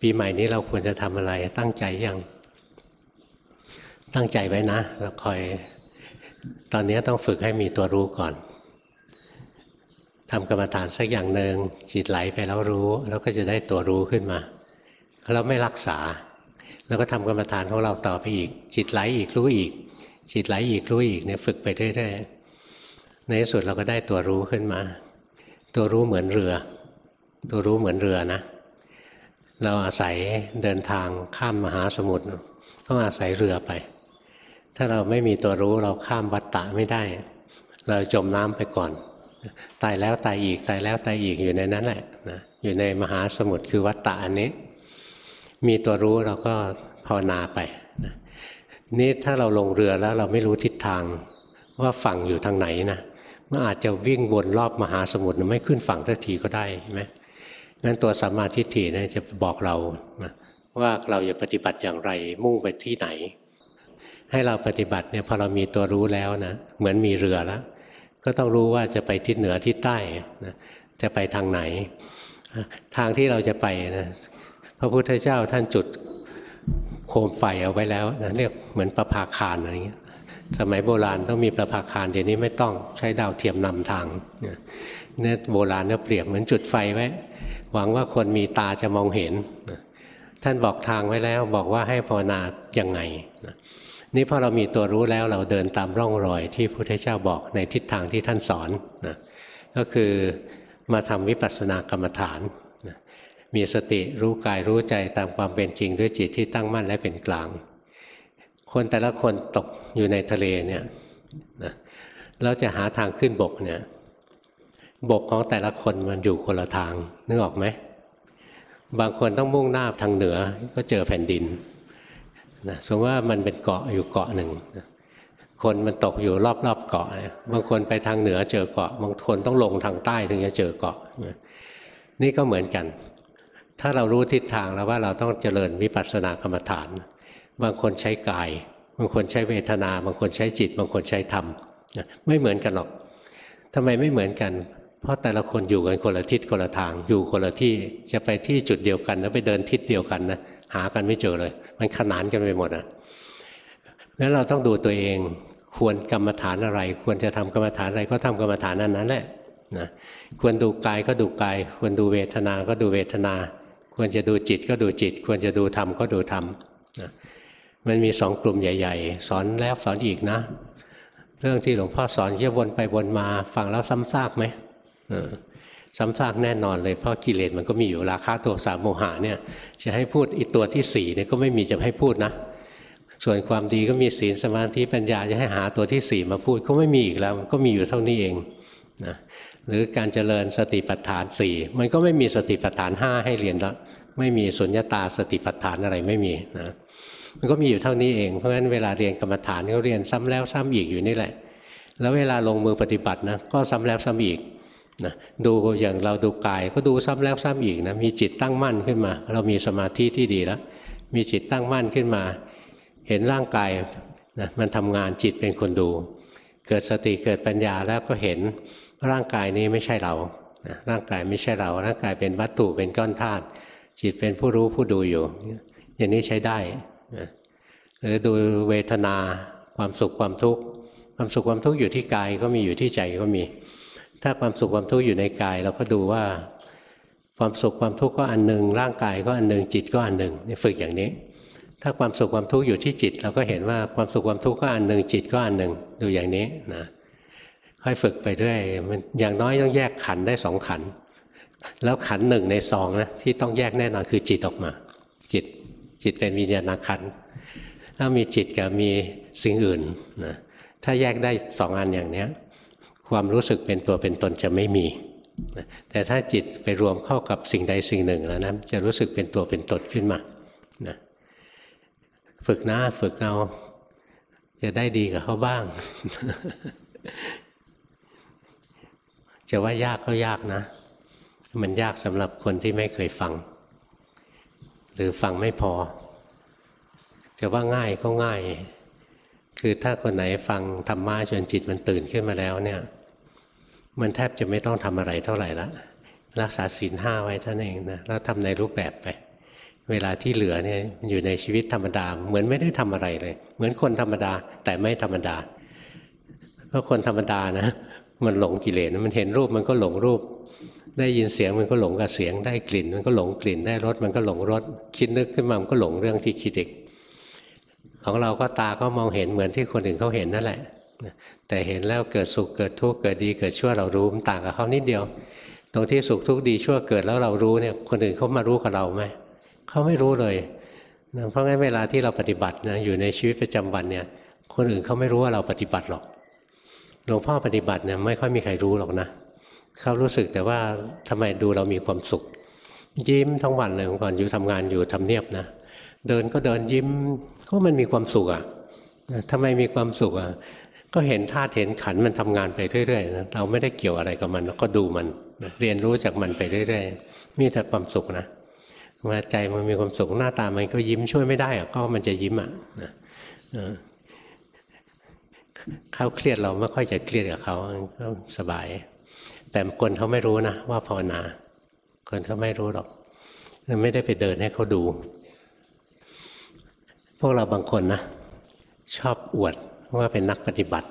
A: ปีใหม่นี้เราควรจะทำอะไร ตั้งใจยัง ตั้งใจไว้นะ เราคอย ตอนนี้ต้องฝึกให้มีตัวรู้ก่อนทำกรรมฐานสักอย่างหนึ่งจิตไหลไปแล้วรู้ แล้วก็จะได้ตัวรู้ขึ้นมาเราไม่รักษา แล้วก็ทำกรรมฐานของเราต่อไปอีก จิตไหลอีกรู้อีก จิตไหลอีกรู้อีกเนี่ยฝึกไปเรื่อยๆในที่สุดเราก็ได้ตัวรู้ขึ้นมา ตัวรู้เหมือนเรือ ตัวรู้เหมือนเรือนะ เราอาศัยเดินทางข้ามมหาสมุทรต้องอาศัยเรือไป ถ้าเราไม่มีตัวรู้เราข้ามวัฏฏะไม่ได้ เราจมน้ำไปก่อน ตายแล้วตายอีกตายแล้วตายอีกอยู่ในนั้นแหละนะอยู่ในมหาสมุทรคือวัฏฏะอันนี้ มีตัวรู้เราก็ภาวนาไปนะนี่ถ้าเราลงเรือแล้วเราไม่รู้ทิศทางว่าฝั่งอยู่ทางไหนนะมันอาจจะวิ่งวนรอบมหาสมุทรไม่ขึ้นฝั่งทันทีก็ได้ใช่ไหม งั้นตัวสัมมาทิฏฐิเนี่ยจะบอกเรานะว่าเราจะปฏิบัติอย่างไรมุ่งไปที่ไหน ให้เราปฏิบัติเนี่ยพอเรามีตัวรู้แล้วนะเหมือนมีเรือแล้ว ก็ต้องรู้ว่าจะไปทิศเหนือทิศใต้นะจะไปทางไหน ทางที่เราจะไปนะพระพุทธเจ้าท่านจุดโคมไฟเอาไว้แล้วนะเรียกเหมือนประภาคารอะไรเงี้ยสมัยโบราณต้องมีประภาคารเดี๋ยวนี้ไม่ต้องใช้ดาวเทียมนำทางเนี่ยโบราณเนี่ยเปรียบเหมือนจุดไฟไว้ หวังว่าคนมีตาจะมองเห็น ท่านบอกทางไว้แล้วบอกว่าให้ภาวนายังไง นี่พอเรามีตัวรู้แล้วเราเดินตามร่องรอยที่พระพุทธเจ้าบอกในทิศทางที่ท่านสอนนะก็คือมาทำวิปัสสนากรรมฐานนะมีสติรู้กายรู้ใจตามความเป็นจริงด้วยจิตที่ตั้งมั่นและเป็นกลาง คนแต่ละคนตกอยู่ในทะเลเนี่ยนะเราจะหาทางขึ้นบกเนี่ย บกของแต่ละคนมันอยู่คนละทางนึกออกไหมบางคนต้องมุ่งหน้าทางเหนือก็เจอแผ่นดินนะสมมติว่ามันเป็นเกาะอยู่เกาะหนึ่งคนมันตกอยู่รอบๆเกาะ บางคนไปทางเหนือเจอเกาะ บางคนต้องลงทางใต้ถึงจะเจอเกาะ นี่ก็เหมือนกัน ถ้าเรารู้ทิศทางแล้วว่าเราต้องเจริญวิปัสสนากรรมฐาน บางคนใช้กาย บางคนใช้เวทนา บางคนใช้จิต บางคนใช้ธรรม ไม่เหมือนกันหรอกทำไมไม่เหมือนกัน ราะแต่ละคนอยู่กันคนละทิศคนละทาง อยู่คนละที่จะไปที่จุดเดียวกัน แล้วไปเดินทิศเดียวกันนะหากันไม่เจอเลย มันขนานกันไปหมดอะงั้นเราต้องดูตัวเองควรกรรมฐานอะไร ควรจะทำกรรมฐานอะไรก็ทำกรรมฐานนั้นนั้นแหละนะควรดูกายก็ดูกาย ควรดูเวทนา ก็ดูเวทนา ควรจะดูจิตก็ดูจิต ควรจะดูธรรมก็ดูธรรมนะมันมีสองกลุ่มใหญ่ ๆ สอนแล้วสอนอีกนะ เรื่องที่หลวงพ่อสอนเยี่ยวนไปวนมาฟังแล้วซ้ำซากไหม ซ้ำซากแน่นอนเลยเพราะกิเลสมันก็มีอยู่ราคะโทสะโมหะเนี่ยจะให้พูดอีกตัวที่สี่เนี่ยก็ไม่มีจะให้พูดนะ ส่วนความดีก็มีศีลสมาธิปัญญาจะให้หาตัวที่สี่มาพูดก็ไม่มีอีกแล้วก็มีอยู่เท่านี้เองนะหรือการเจริญสติปัฏฐานสี่มันก็ไม่มีสติปัฏฐานห้าให้เรียนแล้วไม่มีสุญญตาสติปัฏฐานอะไรไม่มีนะมันก็มีอยู่เท่านี้เองเพราะฉะนั้นเวลาเรียนกรรมฐานก็เรียนซ้ำแล้วซ้ำอีกอยู่นี่แหละ แล้วเวลาลงมือปฏิบัตินะก็ซ้ำแล้วซ้ำอีก นะดูอย่างเราดูกายก็ดูซ้ำแล้วซ้ำอีกนะมีจิตตั้งมั่นขึ้นมา เรามีสมาธิที่ดีแล้ว มีจิตตั้งมั่นขึ้นมา เห็นร่างกายนะมันทำงานจิตเป็นคนดู เกิดสติเกิดปัญญาแล้วก็เห็นร่างกายนี้ไม่ใช่เรานะร่างกายไม่ใช่เรา ร่างกายเป็นวัตถุเป็นก้อนธาตุจิตเป็นผู้รู้ผู้ดูอยู่ อย่างนี้ใช้ได้นะหรือดูเวทนาความสุขความทุกข์ความสุขความทุกข์อยู่ที่กายก็มีอยู่ที่ใจก็มี ถ้าความสุขความทุกข์อยู่ในกาย เราก็ดูว่า ความสุขความทุกข์ก็อันหนึ่งร่างกายก็อันหนึ่งจิตก็อันหนึ่งนี่ฝึกอย่างนี้ ถ้าความสุขความทุกข์อยู่ที่จิต เราก็เห็นว่าความสุขความทุกข์ก็อันหนึ่งจิตก็อันหนึ่งดูอย่างนี้นะค่อยฝึกไปเรื่อยมันอย่างน้อยต้องแยกขันได้สองขัน แล้วขันหนึ่งในสองนะที่ต้องแยกแน่นอนคือจิตออกมา จิตจิตเป็นวิญญาณขันถ้ามีจิตกับมีสิ่งอื่นนะถ้าแยกได้สองอันอย่างนี้ ความรู้สึกเป็นตัวเป็นตนจะไม่มี แต่ถ้าจิตไปรวมเข้ากับสิ่งใดสิ่งหนึ่งแล้วนะจะรู้สึกเป็นตัวเป็นตนขึ้นมานะฝึกนะฝึกเอาจะได้ดีกับเขาบ้าง จะว่ายากก็ยากนะ มันยากสำหรับคนที่ไม่เคยฟัง หรือฟังไม่พอ จะว่าง่ายก็ง่าย คือถ้าคนไหนฟังธรรมะจนจิตมันตื่นขึ้นมาแล้วเนี่ย มันแทบจะไม่ต้องทำอะไรเท่าไหร่ละรักษาศีลห้าไว้ท่านเองนะแล้วทำในรูปแบบไป เวลาที่เหลือเนี่ยอยู่ในชีวิตธรรมดา เหมือนไม่ได้ทำอะไรเลย เหมือนคนธรรมดาแต่ไม่ธรรมดา ก็คนธรรมดานะ มันหลงกิเลสมันเห็นรูปมันก็หลงรูป ได้ยินเสียงมันก็หลงกับเสียง ได้กลิ่น มันก็หลงกลิ่นได้รสมันก็หลงรสคิดนึกขึ้นมามันก็หลงเรื่องที่คิดอีก ของเราก็ตาก็มองเห็นเหมือนที่คนอื่นเขาเห็นนั่นแหละแต่เห็นแล้วเกิดสุขเกิดทุกข์เกิดดีเกิดชั่วเรารู้มันต่างกับเขานิดเดียว ตรงที่สุขทุกข์ดีชั่วเกิดแล้วเรารู้เนี่ยคนอื่นเขามารู้กับเราไหมเขาไม่รู้เลยนะเพราะงั้นเวลาที่เราปฏิบัตินะอยู่ในชีวิตประจำวันเนี่ย คนอื่นเขาไม่รู้ว่าเราปฏิบัติหรอกหลวงพ่อปฏิบัติเนี่ยไม่ค่อยมีใครรู้หรอกนะเขารู้สึกแต่ว่าทำไมดูเรามีความสุข ยิ้มทั้งวันเลยเมื่อก่อนอยู่ทำงานอยู่ทำเนียบนะ เดินก็เดินยิ้มก็มันมีความสุขอะทำไมมีความสุขอะก็เห็นธาตุเห็นขันมันทำงานไปเรื่อยๆนะเราไม่ได้เกี่ยวอะไรกับมันก็ดูมันเรียนรู้จากมันไปเรื่อยๆมีแต่ความสุขนะเมื่อใจมันมีความสุขหน้าตามันก็ยิ้มช่วยไม่ได้อะก็มันจะยิ้มอะนะเขาเครียดเราไม่ค่อยจะเครียดกับเขาก็สบาย แต่คนเขาไม่รู้นะว่าภาวนาคนเขาไม่รู้หรอกไม่ได้ไปเดินให้เขาดู พวกเราบางคนนะ ชอบอวดว่าเป็นนักปฏิบัติ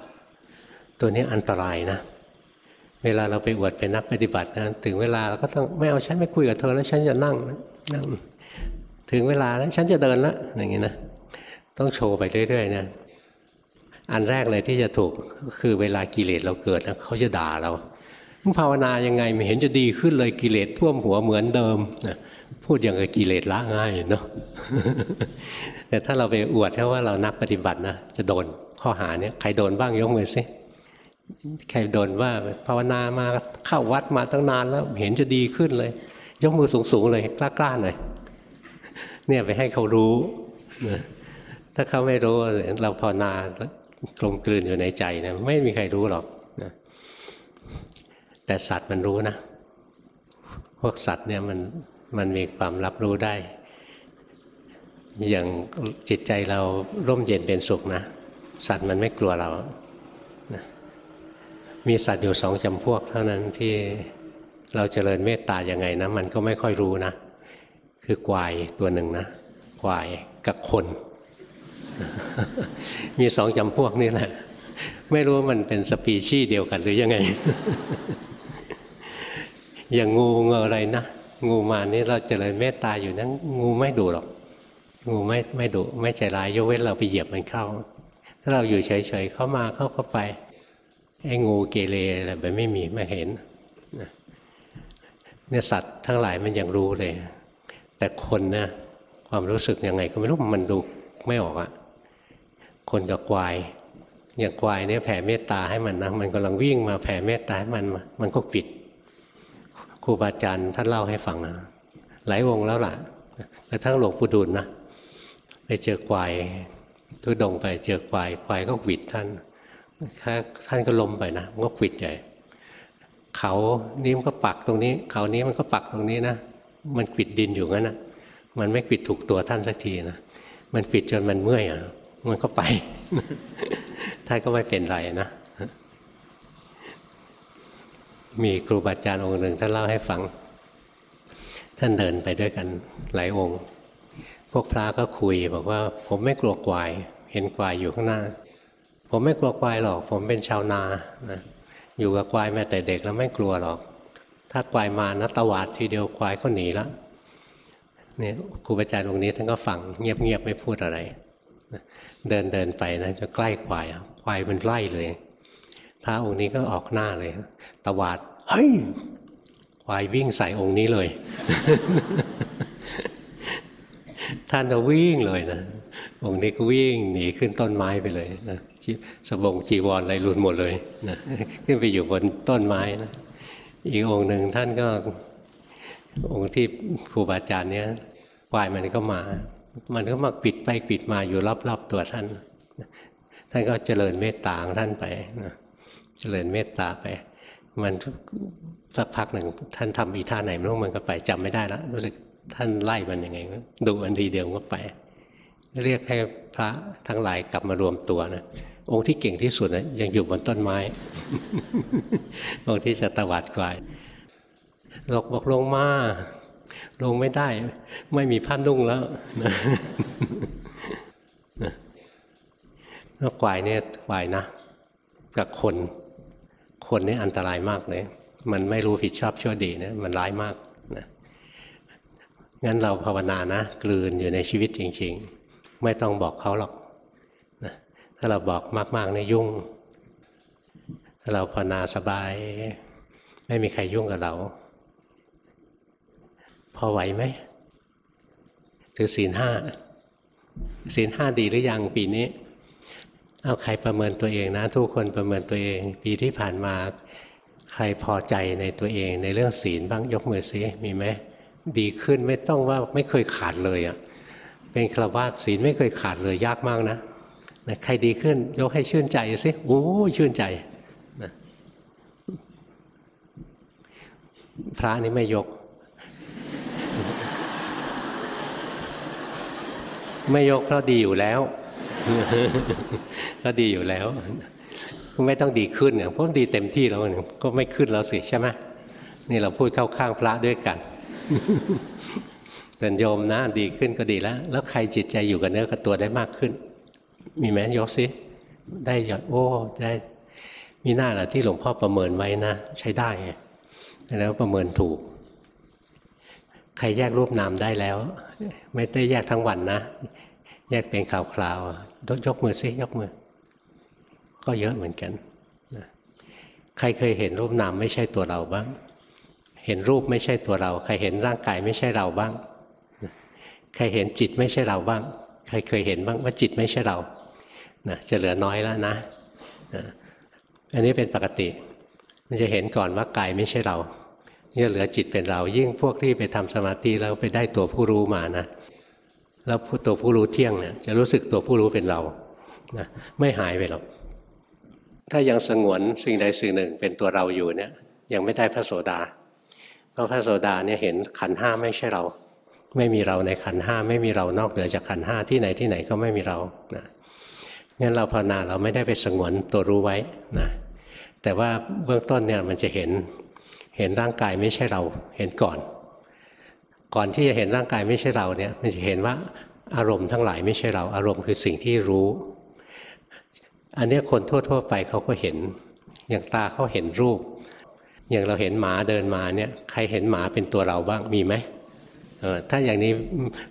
A: ตัวนี้อันตรายนะ เวลาเราไปอวดเป็นนักปฏิบัตินะถึงเวลาเราก็ต้องไม่เอาฉันไม่คุยกับเธอแล้วฉันจะนั่งนั่งถึงเวลาแล้วฉันจะเดินแล้วอย่างนี้นะต้องโชว์ไปเรื่อยๆนะอันแรกเลยที่จะถูกก็คือเวลากิเลสเราเกิดนะเขาจะด่าเราภาวนายังไงไม่เห็นจะดีขึ้นเลยกิเลสท่วมหัวเหมือนเดิมนะพูดอย่างกับกิเลสละง่ายเนาะ แต่ถ้าเราไปอวดแค่ว่าเรานักปฏิบัตินะจะโดนข้อหาเนี้ยใครโดนบ้างยกมือสิใครโดนว่าภาวนามาเข้าวัดมาตั้งนานแล้วเห็นจะดีขึ้นเลย ยกมือสูงๆเลยกล้าๆหน่อยเนี่ยไปให้เขารู้นะถ้าเขาไม่รู้เราภาวนากลมกลืนอยู่ในใจนะไม่มีใครรู้หรอกนะแต่สัตว์มันรู้นะ พวกสัตว์เนี่ยมันมันมีความรับรู้ได้ อย่างจิตใจเราร่มเย็นเป็นสุขนะ สัตว์มันไม่กลัวเรานะมีสัตว์อยู่สองจำพวก เท่านั้นที่เราเจริญเมตตาอย่างไงนะ มันก็ไม่ค่อยรู้นะ คือกวายตัวหนึ่งนะควายกับคน มีสองจำพวกนี่แหละ ไม่รู้มันเป็นสปีชีส์เดียวกันหรือยังไง อย่างงูเงอะไรนะ งูมานี่เราเจริญเมตตาอยู่นั้นงูไม่ดุหรอก งูไม่ไม่ดุไม่ใจร้ายยกเว้นเราไปเหยียบมันเข้า ถ้าเราอยู่เฉยๆเข้ามาเข้าเข้าไปไอ้งูเกเรอะไรแบบไม่มีไม่เห็นเนี่ยสัตว์ทั้งหลายมันยังรู้เลย แต่คนนะความรู้สึกยังไงก็ไม่รู้มันดูไม่ออกอะคนกับควาย อย่างควายเนี่ยแผ่เมตตาให้มันนะมันกำลังวิ่งมาแผ่เมตตาให้มันมันก็ปิดครูบาอาจารย์ท่านเล่าให้ฟังนะหลายวงแล้วล่ะกระทั่งหลวงปู่ดูลนะ ไปเจอควายทุดงไปเจอควายควายก็หวิดท่านท่านก็ล้มไปนะก็หวิดใหญ่ เขานี้มันก็ปักตรงนี้ เขานี้มันก็ปักตรงนี้นะมันปิดดินอยู่งั้นนะมันไม่ปิดถูกตัวท่านสักทีนะมันปิดจนมันเมื่อยอะมันก็ไปท่านก็ไม่เป็นไรนะมีครูบาอาจารย์องค์หนึ่งท่านเล่าให้ฟัง ท่านเดินไปด้วยกันหลายองค์ วกพระก็คุยบอกว่า ผมไม่กลัวควาย เห็นควายอยู่ข้างหน้า ผมไม่กลัวควายหรอก ผมเป็นชาวนานะอยู่กับควายม้แต่เด็กแล้วไม่กลัวหรอก ถ้าควายมานะตวาดทีเดียวควายก็หนีละเนี่ยครูบาอาจารย์องค์นี้ท่านก็ฟังเงียบๆไม่พูดอะไร เดินเดินไปนะจะใกล้ควายควายมันไล่เลย พระองค์นี้ก็ออกหน้าเลย ตวาดเฮ้ยควายวิ่งใส่องค์นี้เลย ท่านจะวิ่งเลยนะองค์นี้ก็วิ่งหนีขึ้นต้นไม้ไปเลยนะสบงจีวรอะไรหลุดหมดเลยนะขึ้นไปอยู่บนต้นไม้นะอีกองค์หนึ่งท่านก็องค์ที่ครูบาอาจารย์เนี้ยควายมันก็มา มันก็มาปิดไปปิดมาอยู่รอบๆตัวท่าน ท่านก็เจริญเมตตาของท่านไปนะเจริญเมตตาไป มันสักพักหนึ่งท่านทำอีท่าไหนไม่รู้มันก็ไปจำไม่ได้แล้วรู้สึก ท่านไล่มันยังไงดูอันทีเดียวก็ไป เรียกให้พระทั้งหลายกลับมารวมตัวนะองค์ที่เก่งที่สุดนะยังอยู่บนต้นไม้ องค์ที่จะตวัดกวายหลอกบอกลงมา ลงไม่ได้ ไม่มีผ้านุ่งแล้วแล้วกวายเนี่ยกวายนะ กับคน คนนี่อันตรายมากเลย มันไม่รู้ผิดชอบชั่วดีนะมันร้ายมากนะ งั้นเราภาวนานะ กลืนอยู่ในชีวิตจริง ๆ ไม่ต้องบอกเขาหรอกนะถ้าเราบอกมากๆเนี่ยยุ่ง ถ้าเราภาวนาสบาย ไม่มีใครยุ่งกับเรา พอไหวไหมถือศีลห้าศีลห้าดีหรือยังปีนี้ เอาใครประเมินตัวเองนะ ทุกคนประเมินตัวเอง ปีที่ผ่านมาใครพอใจในตัวเองในเรื่องศีลบ้างยกมือซิมีไหม ดีขึ้นไม่ต้องว่าไม่เคยขาดเลยอะ่ะเป็นคราวาสศีลไม่เคยขาดเลยยากมากนะนะใครดีขึ้นยกให้ชื่นใจสิโอ้ชื่นใจนะพระนี่ไม่ยก ไม่ยกเพราะดีอยู่แล้วก็ดีอยู่แล้วไม่ต้องดีขึ้นเนี่ยเพราะดีเต็มที่แล้วก็ไม่ขึ้นแล้วสิใช่ไหมนี่เราพูดเข้าข้างพระด้วยกัน เป็นโยมนะดีขึ้นก็ดีแล้ว แล้วใครจิตใจอยู่กับเนื้อกับตัวได้มากขึ้น มีไหมยกสิได้ยอดโอ้ได้ มีหน้าละที่หลวงพ่อประเมินไว้นะ ใช้ได้แล้วประเมินถูก ใครแยกรูปนามได้แล้ว ไม่ได้แยกทั้งวันนะ แยกเป็นข่าวๆยกมือซิยกมือ ก็เยอะเหมือนกัน ใครเคยเห็นรูปนามไม่ใช่ตัวเราบ้าง เห็นรูปไม่ใช่ตัวเรา ใครเห็นร่างกายไม่ใช่เราบ้าง ใครเห็นจิตไม่ใช่เราบ้าง ใครเคยเห็นบ้างว่าจิตไม่ใช่เรานะจะเหลือน้อยแล้วนะอันนี้เป็นปกติ มันจะเห็นก่อนว่ากายไม่ใช่เราจะเหลือจิตเป็นเรา ยิ่งพวกที่ไปทำสมาธิแล้วไปได้ตัวผู้รู้มานะ แล้วตัวผู้รู้เที่ยงเนี่ยจะรู้สึกตัวผู้รู้เป็นเรานะไม่หายไปหรอก ถ้ายังสงวนสิ่งใดสิ่งหนึ่งเป็นตัวเราอยู่เนี่ย ยังไม่ได้พระโสดา พราะพระโสดาเนี่ยเห็นขันห้าไม่ใช่เรา ไม่มีเราในขันห้าไม่มีเรานอกเหนือจากขันห้าที่ไหนที่ไหนก็ไม่มีเรานะงั้นเราภาวนาเราไม่ได้ไปสงวนตัวรู้ไว้นะแต่ว่าเบื้องต้นเนี่ยมันจะเห็นเห็นร่างกายไม่ใช่เราเห็นก่อน ก่อนที่จะเห็นร่างกายไม่ใช่เราเนี่ยมันจะเห็นว่าอารมณ์ทั้งหลายไม่ใช่เรา อารมณ์คือสิ่งที่รู้ อันนี้คนทั่ว ๆ ไปเขาก็เห็นอย่างตาเขาเห็นรูป อย่างเราเห็นหมาเดินมาเนี่ยใครเห็นหมาเป็นตัวเราบ้างมีไหมถ้าอย่างนี้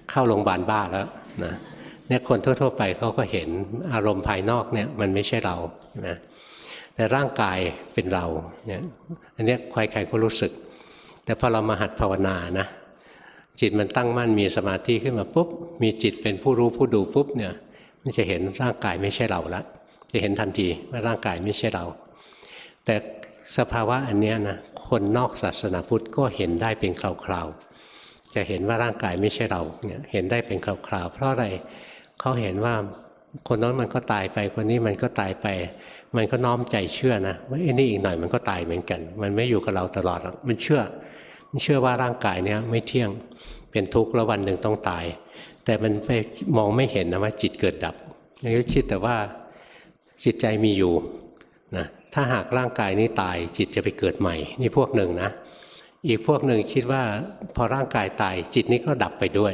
A: เข้าโรงพยาบาลบ้าแล้วนะเนี่ยคนทั่ว ๆ ไปเขาก็เห็นอารมณ์ภายนอกเนี่ยมันไม่ใช่เราใช่ไหมแต่ร่างกายเป็นเราเนี่ยอันนี้ใครๆก็รู้สึก แต่พอเรามาหัดภาวนานะจิตมันตั้งมั่นมีสมาธิขึ้นมาปุ๊บมีจิตเป็นผู้รู้ผู้ดูปุ๊บเนี่ยมันจะเห็นร่างกายไม่ใช่เราละจะเห็นทันทีว่าร่างกายไม่ใช่เรา แต่ สภาวะอันนี้นะคนนอกศาสนาพุทธก็เห็นได้เป็นคราวๆจะเห็นว่าร่างกายไม่ใช่เราเนี่ยเห็นได้เป็นคราวๆเพราะอะไรเขาเห็นว่าคนนั้นมันก็ตายไปคนนี้มันก็ตายไป มันก็น้อมใจเชื่อนะว่าไอ้นี่อีกหน่อยมันก็ตายเหมือนกัน มันไม่อยู่กับเราตลอดหรอกมันเชื่อ มันเชื่อว่าร่างกายเนี้ยไม่เที่ยงเป็นทุกข์แล้ววันหนึ่งต้องตาย แต่มันไปมองไม่เห็นนะว่าจิตเกิดดับยังคิดแต่ว่าจิตใจมีอยู่ ถ้าหากร่างกายนี้ตายจิตจะไปเกิดใหม่ นี่พวกหนึ่งนะ อีกพวกหนึ่งคิดว่าพอร่างกายตายจิตนี้ก็ดับไปด้วย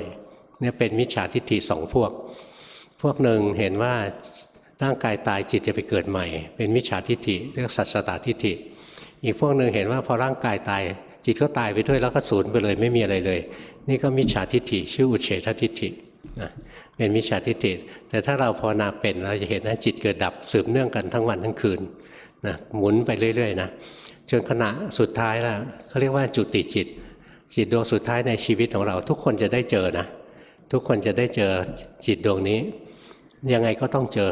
A: เนี่ยเป็นมิจฉาทิฏฐิสองพวก พวกหนึ่งเห็นว่าร่างกายตายจิตจะไปเกิดใหม่ เป็นมิจฉาทิฏฐิเรียกสัจสตาทิฏฐิ อีกพวกหนึ่งเห็นว่าพอร่างกายตายจิตก็ตายไปด้วยแล้วก็สูญไปเลยไม่มีอะไรเลย นี่ก็มิจฉาทิฏฐิชื่ออุเฉททิฏฐินะเป็นมิจฉาทิฏฐิแต่ถ้าเราภาวนาเป็นเราจะเห็นนะจิตเกิดดับสืบเนื่องกันทั้งวันทั้งคืน นะหมุนไปเรื่อยๆนะจนขณะสุดท้ายแล้วเขาเรียกว่าจุติจิต จิตดวงสุดท้ายในชีวิตของเรา ทุกคนจะได้เจอนะ ทุกคนจะได้เจอจิตดวงนี้ ยังไงก็ต้องเจอ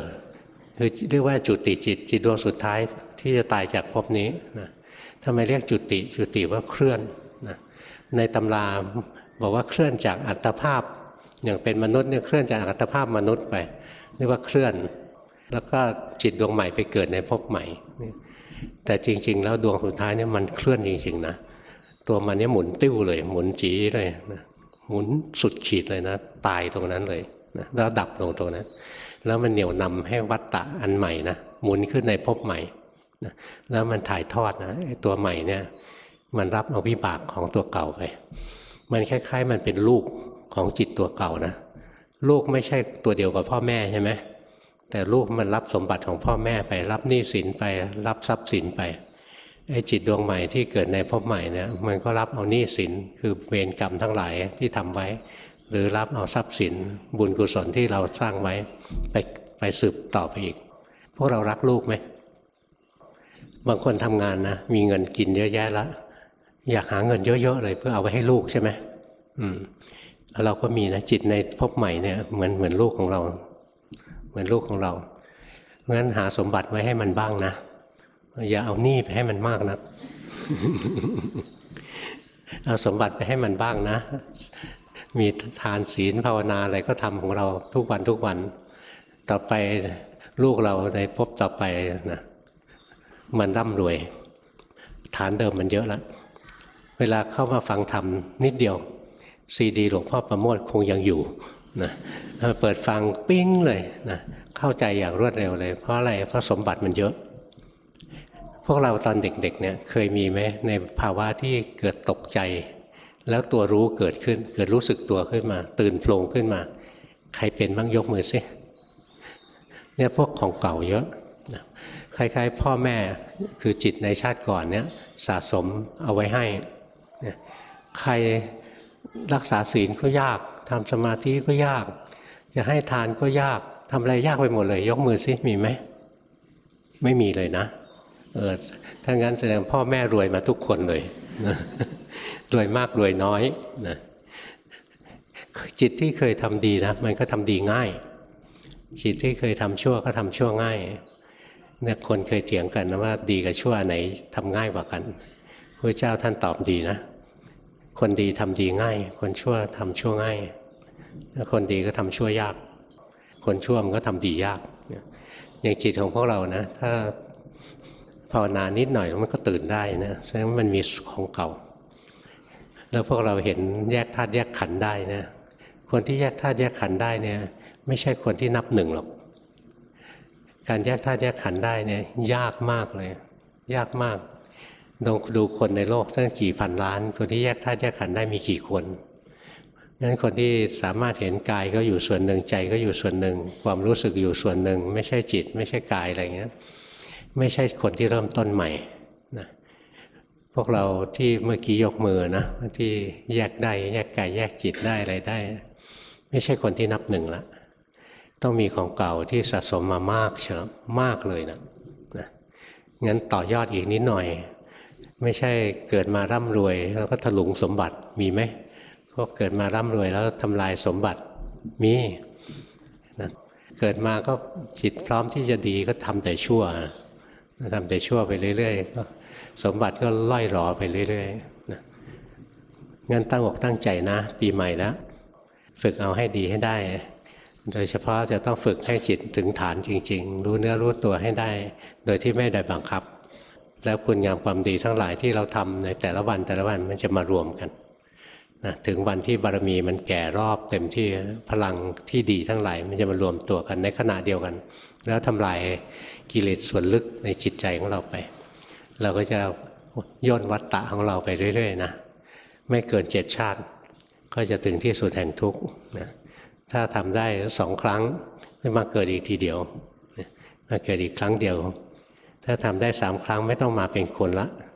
A: คือเรียกว่าจุติจิต จิตดวงสุดท้ายที่จะตายจากภพนี้นะทำไมเรียกจุติจุติว่าเคลื่อนนะในตำราบอกว่าเคลื่อนจากอัตภาพ อย่างเป็นมนุษย์เนี่ยเคลื่อนจากอัตภาพมนุษย์ไปเรียกว่าเคลื่อน แล้วก็จิตดวงใหม่ไปเกิดในภพใหม่ แต่จริง ๆ แล้วดวงสุดท้ายเนี่ยมันเคลื่อนจริงๆนะตัวมันเนี่ยหมุนติ้วเลย หมุนจีเลยนะหมุนสุดขีดเลยนะ ตายตรงนั้นเลยนะแล้วดับลงตรงนั้น แล้วมันเหนี่ยวนำให้วัตตะอันใหม่นะหมุนขึ้นในภพใหม่นะแล้วมันถ่ายทอดนะไอ้ตัวใหม่เนี่ยมันรับเอาวิบากของตัวเก่าไป มันคล้ายๆ มันเป็นลูกของจิตตัวเก่านะ ลูกไม่ใช่ตัวเดียวกับพ่อแม่ใช่ไหม แต่ลูกมันรับสมบัติของพ่อแม่ไปรับหนี้สินไปรับทรัพย์สินไปไอ้จิตดวงใหม่ที่เกิดในภพใหม่เนี่ยมันก็รับเอาหนี้สินคือเวรกรรมทั้งหลายที่ทำไว้ หรือรับเอาทรัพย์สิน บุญกุศลที่เราสร้างไว้ ไปไปสืบต่อไปอีก พวกเรารักลูกไหมบางคนทำงานนะมีเงินกินเยอะแยะแล้วอยากหาเงินเยอะๆเลย เพื่อเอาไปให้ลูกใช่ไหมอืมแล้วเราก็มีนะจิตในภพใหม่เนี่ยเหมือนเหมือนลูกของเรา เหมือนลูกของเราเพราะฉะนั้นหาสมบัติไว้ให้มันบ้างนะอย่าเอาหนี้ไปให้มันมากนะเอาสมบัติไปให้มันบ้างนะ มีทานศีลภาวนาอะไรก็ทำของเราทุกวันทุกวัน ต่อไปลูกเราในภพต่อไปนะมันร่ำรวย ฐานเดิมมันเยอะแล้วเวลาเข้ามาฟังธรรมนิดเดียว ซีดีหลวงพ่อประโมทคงยังอยู่ นะเปิดฟังปิ้งเลยนะเข้าใจอย่างรวดเร็วเลย เพราะอะไรเพราะสมบัติมันเยอะ พวกเราตอนเด็กๆเนี่ยเคยมีไหมในภาวะที่เกิดตกใจ แล้วตัวรู้เกิดขึ้นเกิดรู้สึกตัวขึ้นมา ตื่นโผล่ขึ้นมา ใครเป็นบ้างยกมือสิเนี่ยพวกของเก่าเยอะนะคล้ายๆ พ่อแม่คือจิตในชาติก่อนเนี่ยสะสมเอาไว้ให้ ใครรักษาศีลก็ยาก ทำสมาธิก็ยาก จะให้ทานก็ยากทำอะไรยากไปหมดเลย ยกมือสิมีไหมไม่มีเลยนะเออถ้างั้นแสดงพ่อแม่รวยมาทุกคนเลยนะรวยมากรวยน้อยนะจิตที่เคยทำดีนะมันก็ทำดีง่าย จิตที่เคยทำชั่วก็ทำชั่วง่ายเนี่ยคนเคยเถียงกันนะว่าดีกับชั่วไหนทำง่ายกว่ากันพระเจ้าท่านตอบดีนะ คนดีทำดีง่าย คนชั่วทำชั่วง่าย ถ้าคนดีก็ทำชั่วยาก คนชั่วมันก็ทำดียากอย่างจิตของพวกเรานะ ถ้าภาวนานิดหน่อยมันก็ตื่นได้นะฉะนั้นมันมีของเก่า แล้วพวกเราเห็นแยกธาตุแยกขันได้นะคนที่แยกธาตุแยกขันได้เนี่ย ไม่ใช่คนที่นับหนึ่งหรอก การแยกธาตุแยกขันได้เนี่ย ยากมากเลย ยากมากลองดูคนในโลกตั้งกี่พันล้าน คนที่แยกธาตุแยกขันได้มีกี่คน นั้นคนที่สามารถเห็นกายก็อยู่ส่วนหนึ่งใจก็อยู่ส่วนหนึ่ง ความรู้สึกอยู่ส่วนหนึ่ง ไม่ใช่จิต ไม่ใช่กายอะไรเงี้ยไม่ใช่คนที่เริ่มต้นใหม่นะพวกเราที่เมื่อกี้ยกมือนะที่แยกได้แยกกายแยกจิตได้อะไรได้ ไม่ใช่คนที่นับหนึ่งละต้องมีของเก่าที่สะสมมามากเชียวมากเลยนะนะงั้นต่อยอดอีกนิดหน่อย ไม่ใช่เกิดมาร่ำรวย แล้วก็ถลุงสมบัติมีไหม วกเกิดมาร่ำรวยแล้วทำลายสมบัติมีนะเกิดมาก็จิตพร้อมที่จะดีก็ทำแต่ชั่วทำแต่ชั่วไปเรื่อยๆก็สมบัติก็ล่อยหลอไปเรื่อยๆนะงั้นตั้งอกตั้งใจนะ ปีใหม่แล้วฝึกเอาให้ดีให้ได้ โดยเฉพาะจะต้องฝึกให้จิตถึงฐานจริง ๆ รู้เนื้อรู้ตัวให้ได้ โดยที่ไม่ได้บังคับ แล้วคุณงามความดีทั้งหลายที่เราทำในแต่ละวันแต่ละวันมันจะมารวมกัน นะถึงวันที่บารมีมันแก่รอบเต็มที่พลังที่ดีทั้งหลายมันจะมารวมตัวกันในขณะเดียวกัน แล้วทำลายกิเลสส่วนลึกในจิตใจของเราไป เราก็จะย่นวัตตะของเราไปเรื่อยๆนะไม่เกินเจ็ดชาติ ก็จะถึงที่สุดแห่งทุกข์นะถ้าทำได้สองครั้งไม่มาเกิดอีกทีเดียวมาเกิดอีกครั้งเดียว ถ้าทำได้สามครั้งไม่ต้องมาเป็นคนละนะ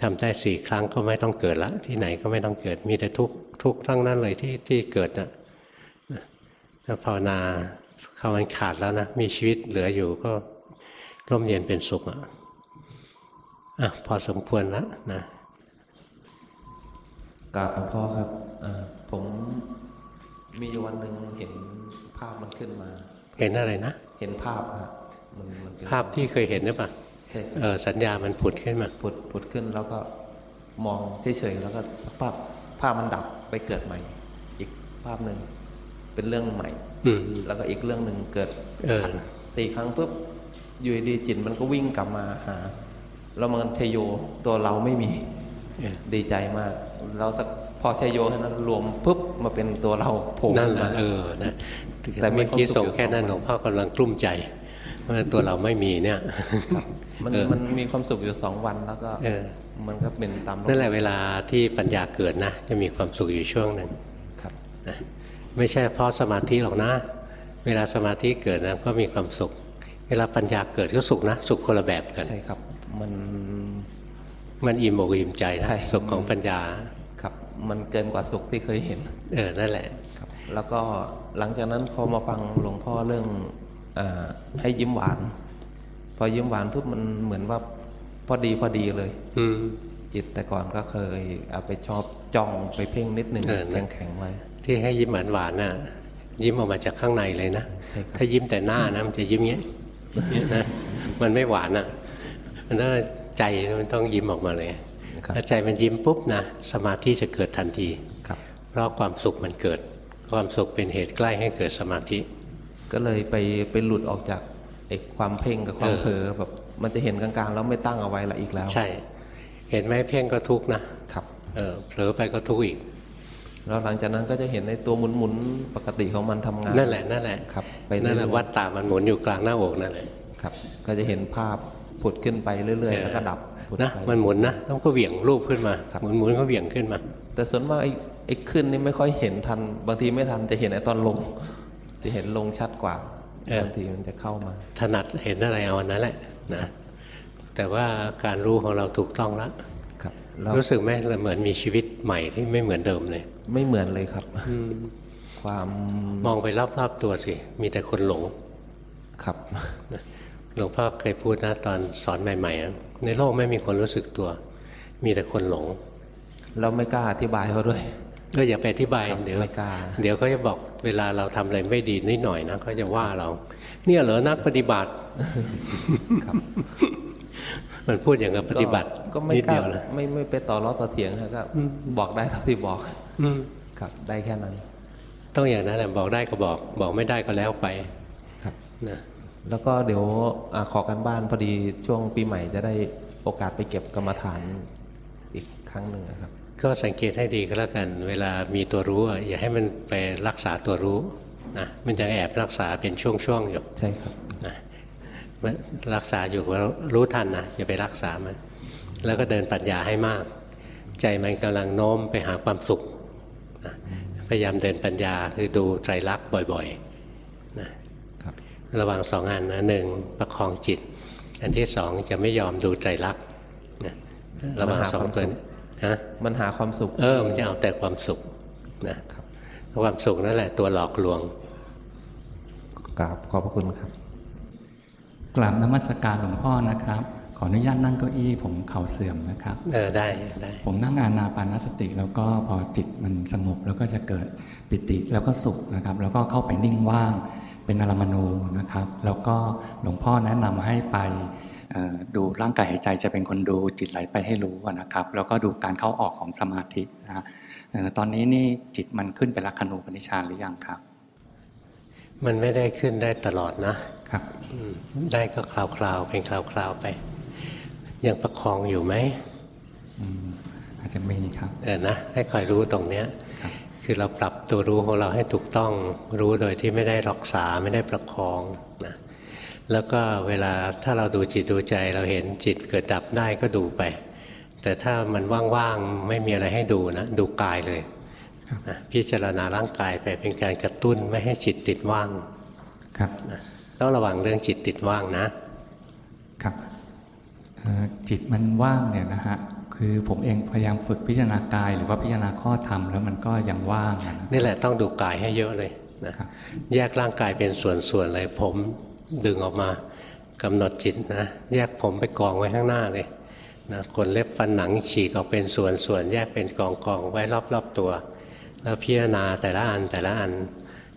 A: ทำได้สี่ครั้งก็ไม่ต้องเกิดละ ที่ไหนก็ไม่ต้องเกิดมีแต่ทุกทุกทั้งนั้นเลยที่ที่เกิดนะถ้าภาวนาเข้ามันขาดแล้วนะ มีชีวิตเหลืออยู่ก็ร่มเย็นเป็นสุขอะอะพอสมควรแล้วนะ
B: กราบหลวงพ่อครับอ่าผมมีอยู่วันหนึ่งเห็นภาพมันขึ้นมา
A: เห็นอะไรนะ
B: เห็นภาพครับมันมันเป็น
A: ภาพที่เคยเห็นหรือเปล่า
B: ใช่
A: เออสัญญามันผุดขึ้นมา
B: ผุดผุดขึ้นแล้วก็มองเฉยๆแล้วก็สักภาพภาพมันดับไปเกิดใหม่ อีกภาพหนึ่งเป็นเรื่องใหม่
A: อืม
B: แล้วก็อีกเรื่องหนึ่งเกิด
A: เออ
B: สี่ครั้งปุ๊บอยู่ดีๆจิตมันก็วิ่งกลับมาหาแล้วมันชยโยตัวเราไม่มี
A: เออ
B: ดีใจมากเราสักพอชัยโยแค่นั้นรวมปุ๊บมาเป็นตัวเราโผล่
A: นั่น
B: ขึ้
A: แหละ
B: มา
A: เออนะ
B: แต่มี
A: เมื่อกี้
B: ความสุข
A: ส่งแค่นั้นหลวงพ่อกำลังกลุ้มใจ ว่าตัวเราไม่มีเนี่ย
B: มัน
A: เออ
B: มันมีความสุขอยู่สองวันแล้วก็
A: เออ
B: มันก็เป็นตามลม
A: นั่นแหละเวลาที่ปัญญาเกิดนะจะมีความสุขอยู่ช่วงหนึ่ง
B: ครับ
A: นะไม่ใช่เพราะสมาธิหรอกนะ เวลาสมาธิเกิดนะก็มีความสุข เวลาปัญญาเกิดก็สุขนะ สุขคนละแบบกัน
B: ใช่ครับมัน
A: มันอิ่มอกอิ่มใจนะ
B: ใช่
A: สุขของปัญญา
B: ครับ มันเกินกว่าสุขที่เคยเห็น
A: เออนั่นแหละ
B: ครับ แล้วก็หลังจากนั้นพอมาฟังหลวงพ่อเรื่องอา ให้ยิ้มหวาน พอยิ้มหวานปุ๊บมันเหมือนว่าพอดีพอดีเลย
A: อืม
B: จิตแต่ก่อนก็เคยเอาไปชอบจ้องไปเพ่งนิดนึง
A: เออนะ
B: แข็งๆไว้
A: ที่ให้ยิ้มหวานหวานๆน่ะ ยิ้มออกมาจากข้างในเลยนะ
B: ใช่ครับ
A: ถ้ายิ้มแต่หน้านะมันจะยิ้มเงี้ยเนี่ยนะมันไม่หวานอะมันต้องใจมันต้องยิ้มออกมาเลย
B: ครับ
A: ถ้าใจมันยิ้มปุ๊บนะสมาธิจะเกิดทันที
B: ครับ
A: เพราะความสุขมันเกิด ความสุขเป็นเหตุใกล้ให้เกิดสมาธิ
B: ก็เลยไปไปหลุดออกจากไอ้ความเพ่งกับความ
A: เออ
B: เผลอแบบมันจะเห็นกลางๆ แล้วไม่ตั้งเอาไว้ละอีกแล้ว
A: ใช่ เห็นไหมเพ่งก็ทุกข์นะครับเออเผลอไปก็ทุกข์อีก
B: แล้วหลังจากนั้นก็จะเห็นในตัวหมุนๆปกติของมันทำงาน
A: นั่นแหละนั่นแหละ
B: ครับไป
A: นั่นแหละ
B: เรื่อยๆ
A: วัดตามันหมุนอยู่กลางหน้าอกนั่นแหละ
B: ครับ ก็จะเห็นภาพผุดขึ้นไปเรื่อยๆแล้วก็ดับผุด
A: นะ
B: ไป
A: มันหมุนนะต้องก็เหวี่ยงรูปขึ้นมา
B: ครับ
A: หมุนหมุนก็เหวี่ยงขึ้นมา
B: แต่ส่วนมากไอ้ไอ้ขึ้นนี่ไม่ค่อยเห็นทัน บางทีไม่ทันจะเห็นไอ้ตอนลง จะเห็นลงชัดกว่า
A: เออ
B: บางทีมันจะเข้ามา
A: ถนัดเห็นอะไรเอาอันนั้นแหละนะแต่ว่าการรู้ของเราถูกต้องแล้ว
B: ครับแล้ว
A: รู้สึกไหมเราเหมือนมีชีวิตใหม่ที่ไม่เหมือนเดิมเลย
B: ไม่เหมือนเลยครับความ
A: มองไปรอบๆตัวสิมีแต่คนหลง
B: ครับ
A: นะหลวงพ่อเคยพูดนะตอนสอนใหม่ๆอะในโลกไม่มีคนรู้สึกตัว มีแต่คนหลง
B: เราไม่กล้าอธิบายเขาด้วย
A: ก็อย่าไปอธิบาย
B: ครับ
A: เดี๋ยว
B: ไม่กล้า
A: เดี๋ยวเขาจะบอกเวลาเราทำอะไรไม่ดีนิดหน่อยนะเขาจะว่าเรา เนี่ยเหรอนักปฏิบัติ
B: ครับ
A: มันพูดอย่างกับปฏิบัติ
B: ก็ไม่
A: นิด
B: กล้า
A: เดียวนะ
B: ไม่ไม่ไปต่อล้อต่อเถียงครับก็บอกได้เท่าที่บอก
A: อืม
B: ครับ ได้แค่นั้น
A: ต้องอย่างนั้นแหละบอกได้ก็บอก บอกไม่ได้ก็แล้วไป
B: ครับ
A: นะ
B: แล้วก็เดี๋ยวอาขอกันบ้านพอดีช่วงปีใหม่จะได้โอกาสไปเก็บกรรมฐานอีกครั้งหนึ่งนะครับ
A: ก็สังเกตให้ดีก็แล้วกัน เวลามีตัวรู้อะอย่าให้มันไปรักษาตัวรู้นะมันจะแอบรักษาเป็นช่วงๆอยู่
B: ใช่ครับ
A: นะมันรักษาอยู่ก็รู้ทันนะอย่าไปรักษามัน แล้วก็เดินปัญญาให้มาก ใจมันกำลังโน้มไปหาความสุขนะพยายามเดินปัญญาคือดูไตรลักษณ์บ่อยๆนะครับระหว่างสองอันนะหนึ่งประคองจิต อันที่สองจะไม่ยอมดูไตรลักษณ์นะระหว่างสองตัวนี้ ฮะ
B: มันหาความสุข
A: เออ มันจะเอาแต่ความสุขนะครับความสุขนั่นแหละตัวหลอกลวง
B: กราบขอบพระคุณครับ
C: กราบนมัสการหลวงพ่อนะครับ ขออนุญาตนั่งเก้าอี้ผมเข่าเสื่อมนะครับ
A: เออได้ได้
C: ผมนั่งอานาปานสติ แล้วก็พอจิตมันสงบแล้วก็จะเกิดปิติแล้วก็สุขนะครับ แล้วก็เข้าไปนิ่งว่างเป็นอารามณูนะครับ แล้วก็หลวงพ่อแนะนำให้ไปเอ่อ ดูร่างกายหายใจจะเป็นคนดูจิตไหลไปให้รู้อะนะครับ แล้วก็ดูการเข้าออกของสมาธินะฮะเอ่อตอนนี้นี่จิตมันขึ้นเป็นลักขณูปนิชฌานหรือยังครับ
A: มันไม่ได้ขึ้นได้ตลอดนะ
C: ครับ
A: อืมได้ก็คราวๆเป็นคราวๆไป ยังประคองอยู่ไหม
C: อืมอาจจะมีครับ
A: เออนะให้คอยรู้ตรงเนี้ย
C: ครับ
A: คือเราปรับตัวรู้ของเราให้ถูกต้องรู้โดยที่ไม่ได้รักษาไม่ได้ประคองนะ แล้วก็เวลาถ้าเราดูจิตดูใจเราเห็นจิตเกิดดับได้ก็ดูไป แต่ถ้ามันว่างๆไม่มีอะไรให้ดูนะ ดูกายเลยนะพิจารณาร่างกายไปเป็นการกระตุ้นไม่ให้จิตติดว่าง
C: ครับ
A: นะต้องระวังเรื่องจิตติดว่างนะ
C: ครับเอ่อจิตมันว่างเนี่ยนะฮะคือผมเองพยายามฝึกพิจารณากายหรือว่าพิจารณาข้อธรรมแล้วมันก็ยังว่างอะนะ
A: นี่แหละต้องดูกายให้เยอะเลยนะครับแยกร่างกายเป็นส่วนๆเลยผม ดึงออกมากำหนดจิตนะแยกผมไปกองไว้ข้างหน้าเลยนะขนเล็บฟันหนังฉีกออกเป็นส่วนๆแยกเป็นกองๆไว้รอบๆตัว แล้วพิจารณาแต่ละอันแต่ละอัน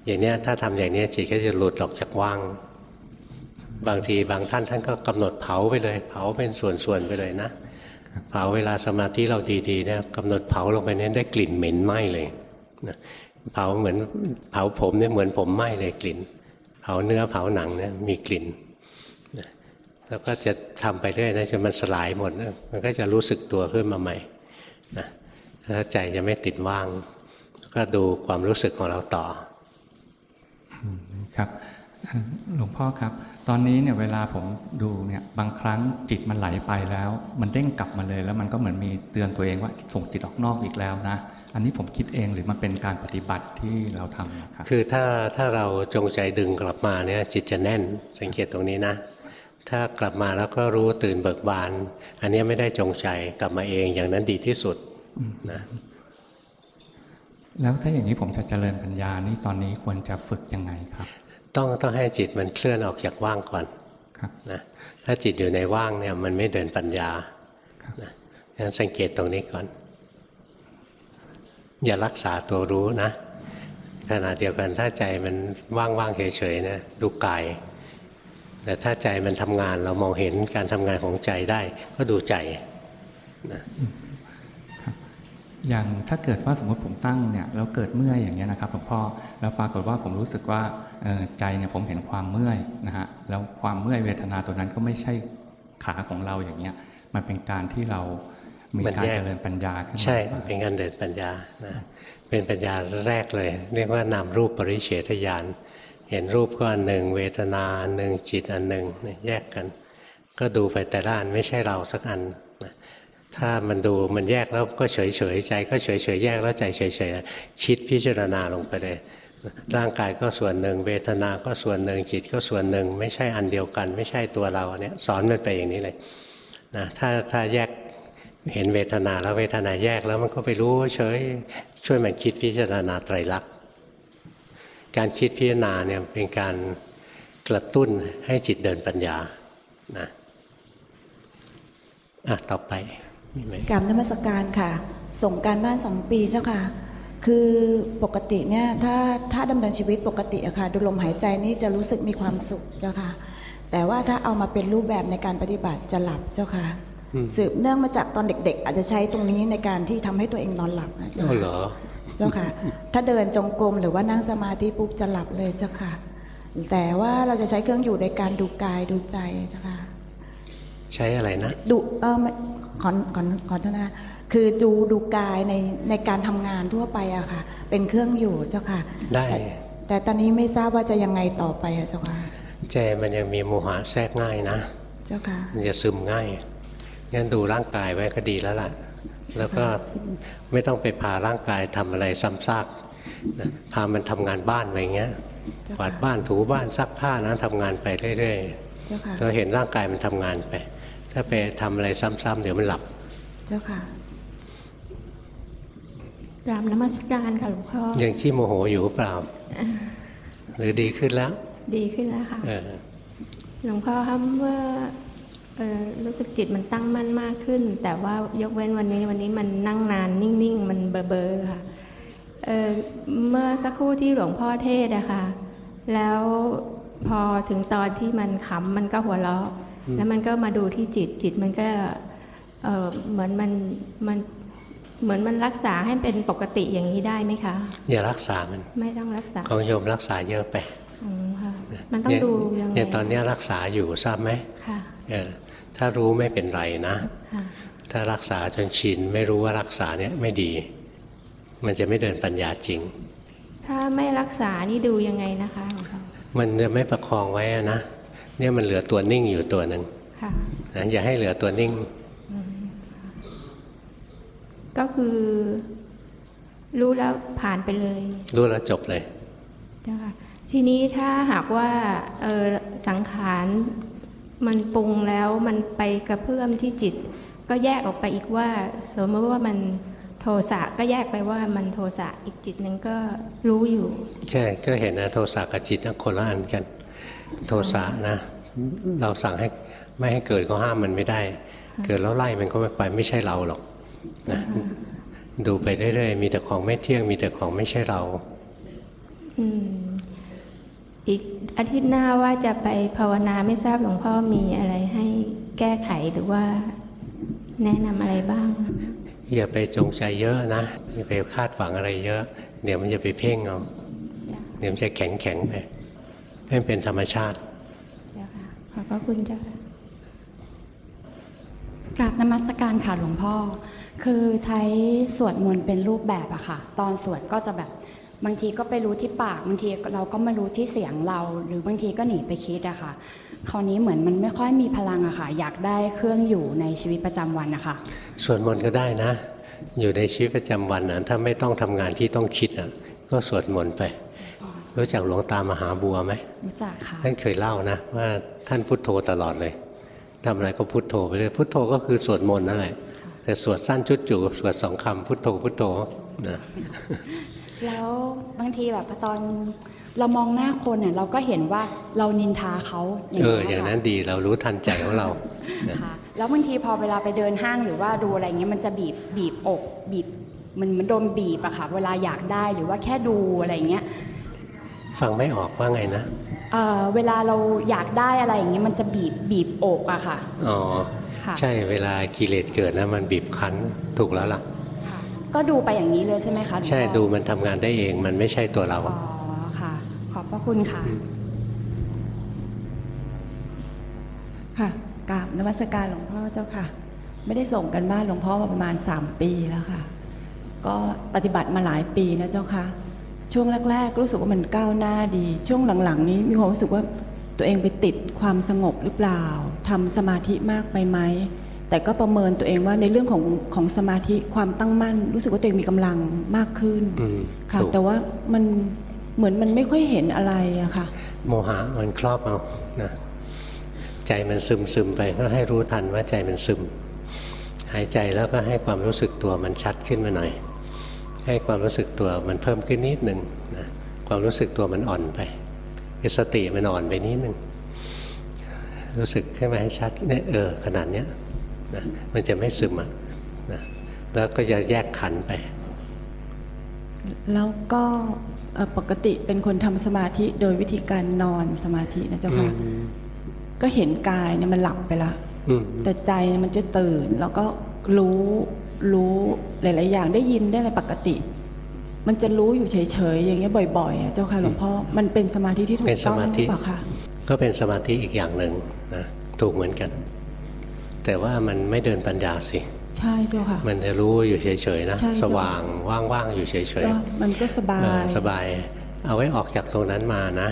A: อย่างนี้ถ้าทำอย่างนี้จิตก็จะหลุดออกจากว่าง บางทีบางท่านท่านก็กำหนดเผาไปเลย เผาเป็นส่วนๆไปเลยนะ เผาเวลาสมาธิเราดีๆเนี่ยกำหนดเผาลงไปเนี่ยได้กลิ่นเหม็นไหม้เลยนะเผาเหมือนเผาผมเนี่ยเหมือนผมไหม้เลยกลิ่น เผาเนื้อเผาหนังเนี่ยมีกลิ่น แล้วก็จะทำไปเรื่อยนะจนมันสลายหมดนะมันก็จะรู้สึกตัวขึ้นมาใหม่นะถ้าใจจะไม่ติดว่าง ก็ดูความรู้สึกของเราต่อ
C: ครับ หลวงพ่อครับ ตอนนี้เนี่ยเวลาผมดูเนี่ยบางครั้งจิตมันไหลไปแล้ว มันเด้งกลับมาเลย แล้วมันก็เหมือนมีเตือนตัวเองว่าส่งจิตออกนอกอีกแล้วนะ อันนี้ผมคิดเองหรือมันเป็นการปฏิบัติที่เราทำนะครับ
A: คือถ้าถ้าเราจงใจดึงกลับมาเนี่ยจิตจะแน่นสังเกตตรงนี้นะ ถ้ากลับมาแล้วก็รู้ตื่นเบิกบาน อันนี้ไม่ได้จงใจกลับมาเองอย่างนั้นดีที่สุดนะ
C: แล้วถ้าอย่างนี้ผมจะเจริญปัญญานี่ตอนนี้ควรจะฝึกยังไงครับ
A: ต้องต้องให้จิตมันเคลื่อนออกจากว่างก่อน
C: ครับ
A: นะถ้าจิตอยู่ในว่างเนี่ยมันไม่เดินปัญญา
C: ครับ
A: นะงั้นสังเกตตรงนี้ก่อน อย่ารักษาตัวรู้นะขณะเดียวกันถ้าใจมันว่างๆเฉยๆนะดูกาย แต่ถ้าใจมันทำงานเรามองเห็นการทำงานของใจได้ ก็ดูใจนะ
C: อย่างถ้าเกิดว่าสมมติผมตั้งเนี่ยแล้วเกิดเมื่อยอย่างเงี้ยนะครับหลวงพ่อแล้วปรากฏว่าผมรู้สึกว่าเอ่อใจเนี่ยผมเห็นความเมื่อยนะฮะแล้วความเมื่อยเวทนาตัวนั้นก็ไม่ใช่ขาของเราอย่างเงี้ยมันเป็นการที่เรามีการเจริญปัญญาขึ้นมา
A: ใช่เป็นการเดินปัญญานะเป็นปัญญาแรกเลย เรียกว่านามรูปปริเฉทญาณเห็นรูปก็อันหนึ่ง เวทนาอันหนึ่งจิตอันหนึ่งเนี่ยแยกกัน ก็ดูไปแต่ละอันไม่ใช่เราสักอันนะ ถ้ามันดูมันแยกแล้วก็เฉยเฉยๆใจก็เฉยเฉยๆแยกแล้วใจเฉยเฉยๆคิดพิจารณาลงไปเลย ร่างกายก็ส่วนหนึ่ง เวทนาก็ส่วนหนึ่งจิตก็ส่วนหนึ่ง ไม่ใช่อันเดียวกัน ไม่ใช่ตัวเราเนี่ยสอนมันไปอย่างนี้เลยนะถ้าถ้าแยกเห็นเวทนาแล้วเวทนาแยกแล้วมันก็ไปรู้เฉยช่วยมันคิดพิจารณาไตรลักษณ์การคิดพิจารณาเนี่ยเป็นการกระตุ้นให้จิตเดินปัญญานะอะต่อไป
D: กรรมนมัสการค่ะ ส่งการบ้านสองปีเจ้าค่ะ คือปกติเนี่ยถ้าถ้าดำเนินชีวิตปกติอะค่ะดูลมหายใจนี่จะรู้สึกมีความสุขเจ้าค่ะ แต่ว่าถ้าเอามาเป็นรูปแบบในการปฏิบัติจะหลับเจ้าค่ะ สืบเนื่องมาจากตอนเด็ก ๆ อาจจะใช้ตรงนี้ในการที่ทำให้ตัวเองนอนหลับนะเจ้า
A: อ๋อ
D: ค่ะ
A: เหรอ
D: เจ้าค่ะ ถ้าเดินจงกรมหรือว่านั่งสมาธิปุ๊บจะหลับเลยเจ้าค่ะ แต่ว่าเราจะใช้เครื่องอยู่ในการดูกายดูใจเจ้าค่ะ
A: ใช้อะไรนะ
D: ดูเออไม่ขอขอขอโทษนะคือดูดูกายในในการทำงานทั่วไปอะค่ะ เป็นเครื่องอยู่เจ้าค่ะ
A: ได้
D: แต่แต่ตอนนี้ไม่ทราบว่าจะยังไงต่อไปอะเจ้าค่ะ
A: ใจมันยังมีโมหะแทรกง่ายนะ
D: เจ้าค่ะ
A: มันจะซึมง่าย งั้นดูร่างกายไว้ก็ดีแล้วล่ะ แล้วก็ไม่ต้องไปพาร่างกายทำอะไรซ้ำซากนะพามันทำงานบ้านไปอย่างเงี้ย
D: เจ้าค่ะ
A: กวาดบ้านถูบ้านซักผ้านะทำงานไปเรื่อย
D: เจ้าค่ะ
A: ๆเราเห็นร่างกายมันทำงานไป ถ้าไปทำอะไรซ้ำๆเดี๋ยวมันหลับ
D: เจ้าค่ะ
E: กราบนมัสการค่ะหลวงพ่อ
A: ยังขี้โมโหอยู่หรือเปล่า หรือดีขึ้นแล้ว
E: ดีขึ้นแล้วค่ะ
A: เออ
E: หลวงพ่อครับเมื่อเอ่อรู้สึกจิตมันตั้งมั่นมากขึ้น แต่ว่ายกเว้นวันนี้วันนี้มันนั่งนานนิ่งๆ มันเบลอๆค่ะเอ่อเมื่อสักครู่ที่หลวงพ่อเทศอะค่ะแล้วพอถึงตอนที่มันขำมันก็หัวเราะ แล้วมันก็มาดูที่จิตจิตมันก็เอ่อเหมือนมันมันเหมือนมันรักษาให้เป็นปกติอย่างนี้ได้ไหมคะ
A: อย่ารักษามัน
E: ไม่ต้องรักษา
A: ของโยมรักษาเยอะไป
E: อืมค่ะมันต้องดูยังไง
A: เนี่ยตอนเนี้ยรักษาอยู่ทราบไหม
E: ค่ะ
A: เออถ้ารู้ไม่เป็นไรนะ
E: ค่ะ
A: ถ้ารักษาจนชินไม่รู้ว่ารักษาเนี่ยไม่ดี มันจะไม่เดินปัญญาจริง
E: ถ้าไม่รักษานี่ดูยังไงนะคะหลวงพ่อ
A: มันจะไม่ประคองไว้อะนะ เนี่ยมันเหลือตัวนิ่งอยู่ตัวหนึ่ง
E: ค่ะ
A: นะอย่าให้เหลือตัวนิ่ง
E: ก็คือ รู้แล้วผ่านไปเลย
A: รู้แล้วจบเลย
E: เจ้าค่ะทีนี้ถ้าหากว่าเออสังขารมันปรุงแล้วมันไปกระเพื่อมที่จิต ก็แยกออกไปอีกว่า สมมติว่ามันโทสะก็แยกไปว่ามันโทสะอีกจิตหนึ่งก็รู้อยู่
A: ใช่ก็เห็นนะโทสะกับจิตนะคนละอันกัน โทสะนะ เราสั่งให้ไม่ให้เกิดก็ห้ามมันไม่ได้ เกิดแล้วไล่มันก็ไม่ไปไม่ใช่เราหรอกนะดูไปเรื่อยๆมีแต่ของไม่เที่ยงมีแต่ของไม่ใช่เรา
E: อืมอีกอาทิตย์หน้าว่าจะไปภาวนาไม่ทราบหลวงพ่อมีอะไรให้แก้ไขหรือว่าแนะนำอะไรบ้าง
A: อย่าไปจงใจเยอะนะอย่าไปคาดหวังอะไรเยอะ เดี๋ยวมันจะไปเพ่งเอาเดี๋ยวมันจะแข็งแข็งๆไป ให้มันเป็นธรรมชาติ
E: เจ้าค่ะขอบพระคุณเจ้าค่ะ
F: กกราบนมัสการค่ะหลวงพ่อ คือใช้สวดมนต์เป็นรูปแบบอะค่ะ ตอนสวดก็จะแบบบางทีก็ไปรู้ที่ปากบางทีเราก็มารู้ที่เสียงเรา หรือบางทีก็หนีไปคิดอะค่ะ คราวนี้เหมือนมันไม่ค่อยมีพลังอะค่ะ อยากได้เครื่องอยู่ในชีวิตประจำวันนะคะ
A: สวดมนต์ก็ได้นะ อยู่ในชีวิตประจำวันนะถ้าไม่ต้องทำงานที่ต้องคิดอะก็สวดมนต์ไป รู้จักหลวงตามหาบัวไหม
F: รู้จักค่ะ
A: ท่านเคยเล่านะว่าท่านพุทโธตลอดเลยทำอะไรก็พุทโธไปเลยพุทโธก็คือสวดมนต์นั่นแหละแต่สวดสั้นจุดจู่สวดสองคำพุทโธพุทโธนะ
F: แล้วบางทีแบบตอนเรามองหน้าคนเนี่ยเราก็เห็นว่าเรานินทาเขา
A: เออ
F: ย
A: อย่างนั้น
F: ค่ะ
A: ดีเรารู้ทันใจของเรานะ
F: ค่ะแล้วบางทีพอเวลาไปเดินห้างหรือว่าดูอะไรเงี้ยมันจะบีบบีบอก บีบมันเหมันโดนบีบอะค่ะเวลาอยากได้หรือว่าแค่ดูอะไรเงี้ย
A: ฟังไม่ออกว่าไงนะ
F: เอ่อเวลาเราอยากได้อะไรอย่างเงี้ยมันจะบีบบีบอกอะค่ะ
A: อ๋อ
F: ค่ะ
A: ใช่เวลากิเลสเกิดนะมันบีบคั้นถูกแล้วล่ะ
F: ค่ะก็ดูไปอย่างนี้เลยใช่ไหมคะหลวงพ่อ
A: ใช่ดูมันทำงานได้เองมันไม่ใช่ตัวเรา
F: อ๋อค่ะขอบพระคุณค่ะ
D: ค่ะกราบนมัสการหลวงพ่อเจ้าค่ะ ไม่ได้ส่งกันบ้านหลวงพ่อมาประมาณ 3 ปีแล้วค่ะ ก็ปฏิบัติมาหลายปีนะเจ้าค่ะ ช่วงแรก ๆ รู้สึกว่ามันก้าวหน้าดี ช่วงหลังๆ นี้มีความรู้สึกว่าตัวเองไปติดความสงบหรือเปล่าทำสมาธิมากไปไหมแต่ก็ประเมินตัวเองว่าในเรื่องของของสมาธิความตั้งมั่น รู้สึกว่าตัวเองมีกำลังมากขึ้น
A: อืม
D: ค่ะ
A: ถูก
D: แต่ว่ามันเหมือนมันไม่ค่อยเห็นอะไรอะค่ะ
A: โมหะมันครอบเอานะใจมันซึมซึมไปก็ให้รู้ทันว่าใจมันซึม หายใจแล้วก็ให้ความรู้สึกตัวมันชัดขึ้นมาหน่อย ให้ความรู้สึกตัวมันเพิ่มขึ้นนิดหนึ่งนะความรู้สึกตัวมันอ่อนไปคือสติมันอ่อนไปนิดหนึ่งรู้สึกขึ้นมาให้ชัดเนี่ยเออขนาดเนี้ยนะมันจะไม่ซึมอะนะแล้วก็จะแยกขันธ์ไป
D: แล้วก็เอ่อปกติเป็นคนทำสมาธิโดยวิธีการนอนสมาธินะเจ้าค่ะก็เห็นกายเนี่ยมันหลับไปละ
A: อืม
D: แต่ใจเนี่ยมันจะตื่นแล้วก็รู้ รู้หลาย ๆ อย่างได้ยินได้อะไรปกติ มันจะรู้อยู่เฉย ๆ อย่างเงี้ยบ่อยๆอะเจ้าค่ะหลวงพ่อมันเป็นสมาธิที่ถู
A: เป็
D: ก
A: นส
D: ต้อง
A: มา
D: ห
A: ธิ
D: รือเปล่าคะ
A: ก็เป็นสมาธิอีกอย่างหนึ่งนะถูกเหมือนกัน แต่ว่ามันไม่เดินปัญญาสิ
D: ใช่เจ้าค่ะ
A: มันจะรู้อยู่เฉยๆนะ
D: ใช่
A: สว่างว่างๆอยู่เฉย
D: ก็มันก็สบา
A: ๆเออยสบาย เอาไว้ออกจากตรงนั้นมานะ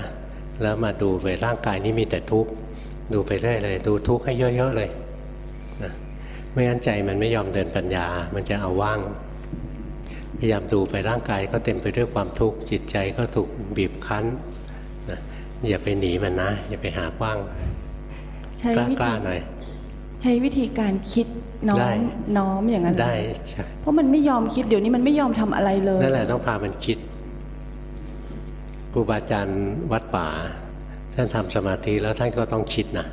A: แล้วมาดูไปร่างกายนี้มีแต่ทุกข์ดูไปเรื่อยเลย ดูทุกข์ให้เยอะ ๆ เลยนะ ไม่งั้นใจมันไม่ยอมเดินปัญญา มันจะเอาว่าง พยายามดูไปร่างกายก็เต็มไปด้วยความทุกข์ จิตใจก็ถูกบีบคั้นนะอย่าไปหนีมันนะ อย่าไปหากว้าง
D: ใช้
A: กล้า
D: วิ
A: ก
D: ธี
A: ล้าหน่อย
D: ใช้วิธีการคิดน้อ
A: ได้
D: มน้อมอย่างนั้นเหรอ
A: ได้ใช่
D: เพราะมันไม่ยอมคิดเดี๋ยวนี้มันไม่ยอมทำอะไรเลย
A: นั่นแหละต้องพามันคิดครูบาอาจารย์วัดป่า ท่านทำสมาธิแล้วท่านก็ต้องคิดนะ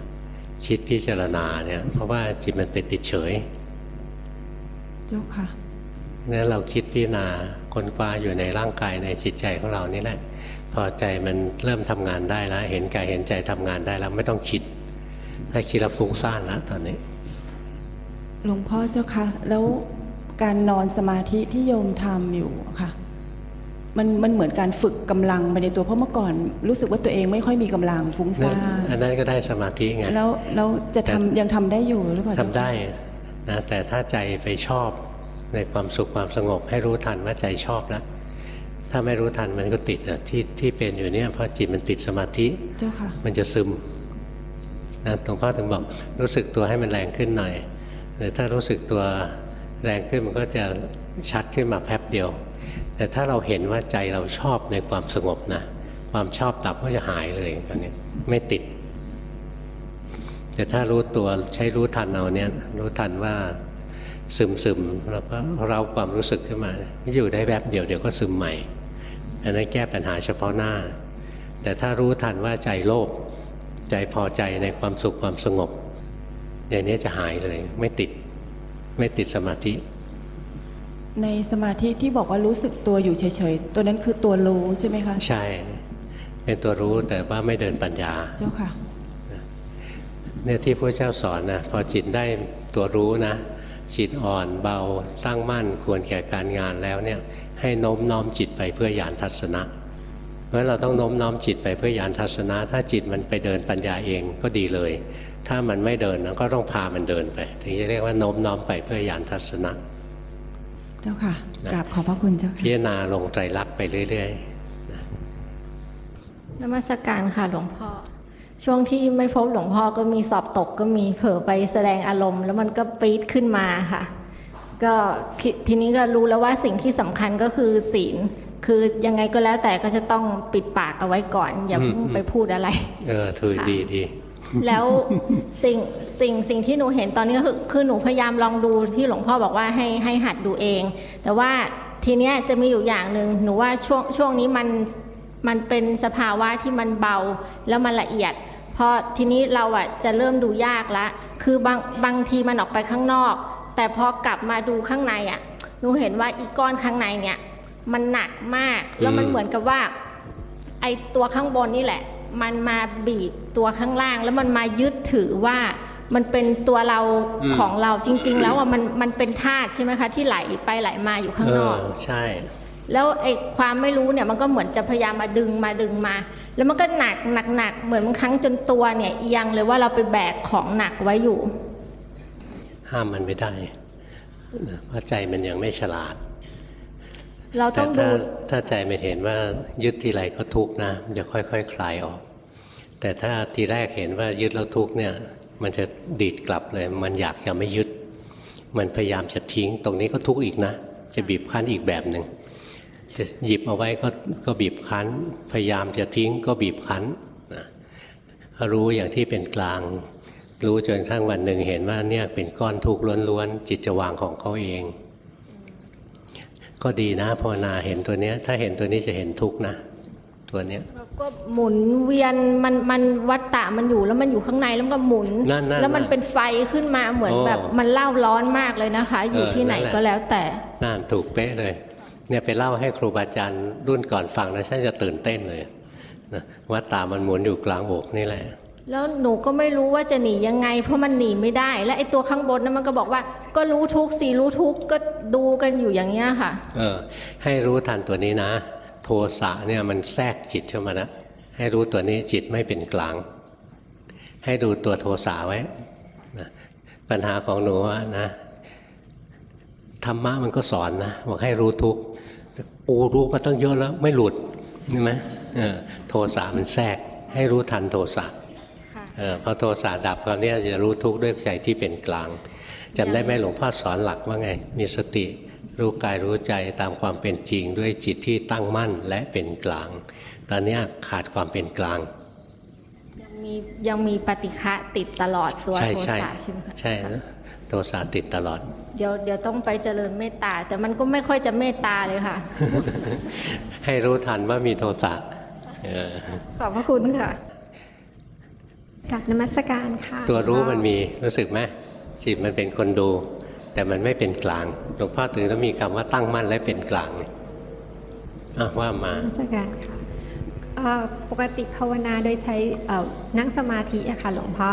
A: คิดพิจารณาเนี่ยเพราะว่าจิตมันไปติดเฉย
D: เจ้าค่ะ
A: งั้นเราคิดพิจารณาคนคว้าอยู่ในร่างกายในจิตใจของเรานี่แหละ พอใจมันเริ่มทำงานได้แล้ว เห็นกายเห็นใจทำงานได้แล้วไม่ต้องคิด ถ้าคิดแล้วฟุ้งซ่านแล้วตอนนี้
D: หลวงพ่อเจ้าค่ะ แล้วการนอนสมาธิที่โยมทำอยู่ค่ะ มันมันเหมือนการฝึกกำลังไปในตัวเพราะเมื่อก่อนรู้สึกว่าตัวเองไม่ค่อยมีกำลังฟุ้ง
A: นั่น
D: ซ่าน
A: อันนั้นก็ได้สมาธิไง
D: แล้วแล้วจะทำ
A: แต่
D: ยังทำได้อยู่หรือเปล่า
A: ทำ
D: เจ้าค่ะ
A: ได้นะแต่ถ้าใจไปชอบในความสุขความสงบ ให้รู้ทันว่าใจชอบแล้วถ้าไม่รู้ทันมันก็ติดอะที่ที่เป็นอยู่เนี่ยเพราะจิตมันติดสมาธิ
D: เจ้าค่ะ
A: มันจะซึมนะหลวงพ่อถึงบอกรู้สึกตัวให้มันแรงขึ้นหน่อยหรือถ้ารู้สึกตัวแรงขึ้นมันก็จะชัดขึ้นมาแป๊บเดียว แต่ถ้าเราเห็นว่าใจเราชอบในความสงบนะความชอบดับก็จะหายเลยอันนี้ไม่ติด แต่ถ้ารู้ตัวใช้รู้ทันเอาเนี่ยรู้ทันว่าซึมซึมๆแล้วก็เราความรู้สึกขึ้นมาอยู่ได้แบบเดียวเดี๋ยวก็ซึมใหม่อันนั้นแก้ปัญหาเฉพาะหน้า แต่ถ้ารู้ทันว่าใจโลภใจพอใจในความสุขความสงบ อย่างนี้จะหายเลย ไม่ติดไม่ติดสมาธิ
D: ในสมาธิที่บอกว่ารู้สึกตัวอยู่เฉยๆ ตัวนั้นคือตัวรู้ใช่ไหมคะ
A: ใช่ เป็นตัวรู้แต่ว่าไม่เดินปัญญา
D: เจ้าค่ะ
A: เนี่ยที่พระเจ้าสอนนะพอจิตได้ตัวรู้นะ จิตอ่อนเบาตั้งมั่นควรแก่การงานแล้วเนี่ยให้โน้มน้อมจิตไปเพื่อญาณทัศนะ เพราะฉะนั้นเราต้องโน้มน้อมจิตไปเพื่อญาณทัศนะ ถ้าจิตมันไปเดินปัญญาเองก็ดีเลย ถ้ามันไม่เดินเราก็ต้องพามันเดินไป ถึงจะเรียกว่าโน้มน้อมไปเพื่อยานทัศนะ
G: เจ้าค่ะกราบขอบพระคุณเจ้าค่ะ
A: พิจารณาลงไตรลักษณ์ไปเรื่อย
E: นมัสการค่ะหลวงพ่อ ช่วงที่ไม่พบหลวงพ่อก็มีสอบตกก็มีเผลอไปแสดงอารมณ์ แล้วมันก็ปี๊ดขึ้นมาค่ะ ก็คิดทีนี้ก็รู้แล้วว่าสิ่งที่สำคัญก็คือศีลคือยังไงก็แล้วแต่ก็จะต้องปิดปากเอาไว้ก่อน อย่าเพิ่งไปพูดอะไร
A: ๆเออถือดีดี
E: แล้วสิ่งสิ่งสิ่งที่หนูเห็นตอนนี้ก็คือคือหนูพยายามลองดูที่หลวงพ่อบอกว่าให้ให้หัดดูเอง แต่ว่าทีเนี้ยจะมีอยู่อย่างหนึ่งหนูว่าช่วงช่วงนี้มันมันเป็นสภาวะที่มันเบาแล้วมันละเอียดพราะทีนี้เราอะจะเริ่มดูยากละคือบางบางทีมันออกไปข้างนอก แต่พอกลับมาดูข้างในอะหนูเห็นว่าอีก้อนข้างในเนี่ย มันหนักมากแล้วมันเหมือนกับว่า ไอตัวข้างบนนี่แหละ มันมาบีบตัวข้างล่าง แล้วมันมายึดถือว่ามันเป็นตัวเรา
A: อืม
E: ของเราจริง ๆ แล้วอะมันมันเป็นธาตุใช่ไหมคะ ที่ไหลไปไหลมาอยู่ข้าง
A: เอน
E: อ
A: อกใช่
E: แล้วไอ้ความไม่รู้เนี่ยมันก็เหมือนจะพยายามมาดึงมาดึงมา แล้วมันก็หนักหนักหนักเหมือนบางครั้งจนตัวเนี่ยเอียงเลยว่าเราไปแบกของหนักไว้อยู่
A: ห้ามมันไม่ได้นะเพราะใจมันยังไม่ฉลาด
E: เรา
A: แต่
E: ต้องดู
A: ถ้าถ้าใจมันเห็นว่ายึดทีไรก็ทุกข์นะมันจะค่อยๆคคลายออก แต่ถ้าทีแรกเห็นว่ายึดแล้วทุกข์เนี่ย มันจะดีดกลับเลย มันอยากจะไม่ยึด มันพยายามจะทิ้งตรงนี้ก็ทุกข์อีกนะ จะบีบคั้นอีกแบบหนึ่งจะหยิบเอาไว้ก็ก็บีบคั้น พยายามจะทิ้งก็บีบคั้นนะรู้อย่างที่เป็นกลาง รู้จนกระทั่งวันหนึ่งเห็นว่าเนี่ยเป็นก้อนทุกข์ล้วนๆจิตจะวางของเขาเอง ก็ดีนะภาวนาเห็นตัวเนี้ย ถ้าเห็นตัวนี้จะเห็นทุกข์นะ ตัวเนี้ย
E: แล้วก็หมุนเวียนมันมันวัฏฏะมันอยู่แล้วมันอยู่ข้างในแล้วมันก็หมุน
A: นั่นๆๆ
E: แล้วมันเป็นไฟขึ้นมาเหมือน
A: โอ้
E: แบบมันเล่าร้อนมากเลยนะคะ อยู่
A: เออ
E: ที่ไหน
A: นั่นแหละ
E: ก็แล้วแต่
A: น่านถูกเป๊ะเลยเนี่ยไปเล่าให้ครูบาอาจารย์รุ่นก่อนฟังนะฉันจะตื่นเต้นเลยนะว่าตามันหมุนอยู่กลางอกนี่แหละ
E: แล้วหนูก็ไม่รู้ว่าจะหนียังไง เพราะมันหนีไม่ได้ และไอ้ตัวข้างบนนั้นมันก็บอกว่า ก็รู้ทุกข์สิรู้ทุกข์ก็ดูกันอยู่อย่างเงี้ยค่ะ
A: เออ ให้รู้ทันตัวนี้นะ โทสะเนี่ยมันแทรกจิตเข้ามานะให้รู้ตัวนี้จิตไม่เป็นกลาง ให้ดูตัวโทสะไว้นะปัญหาของหนูนะธรรมะมันก็สอนนะบอกให้รู้ทุกกูรู้มาตั้งเยอะแล้วไม่หลุดใช่ไหมเออโทสะมันแทรก ให้รู้ทันโทสะ พอโทสะดับคราวเนี้ยจะรู้ทุกข์ด้วยใจที่เป็นกลางจำได้ไหมหลวงพ่อสอนหลักว่าไง มีสติรู้กายรู้ใจตามความเป็นจริงด้วยจิตที่ตั้งมั่นและเป็นกลาง ตอนเนี้ยขาดความเป็นกลาง
E: ยังมียังมีปฏิฆะติดตลอดตัว
A: ใช่
E: โท
A: ใช่
E: สะใช่ไหมคะ
A: ใช่นะโทสะติดตลอด
E: เดี๋ยวเดี๋ยวต้องไปเจริญเมตตา แต่มันก็ไม่ค่อยจะเมตตาเลยค่ะ
A: ให้รู้ทันว่ามีโทสะเออ
E: ขอบพระคุณค่ะ
H: กับนมัสการค่ะ
A: ตัวรู้มันมีรู้สึกไหมจิตมันเป็นคนดู แต่มันไม่เป็นกลางหลวงพ่อถึงต้องมีคำว่าตั้งมั่นและเป็นกลางนี่อะว่ามา
H: นมัสการค่ะเอ่อปกติภาวนาโดยใช้เอ่อนั่งสมาธิอะค่ะหลวงพ่อ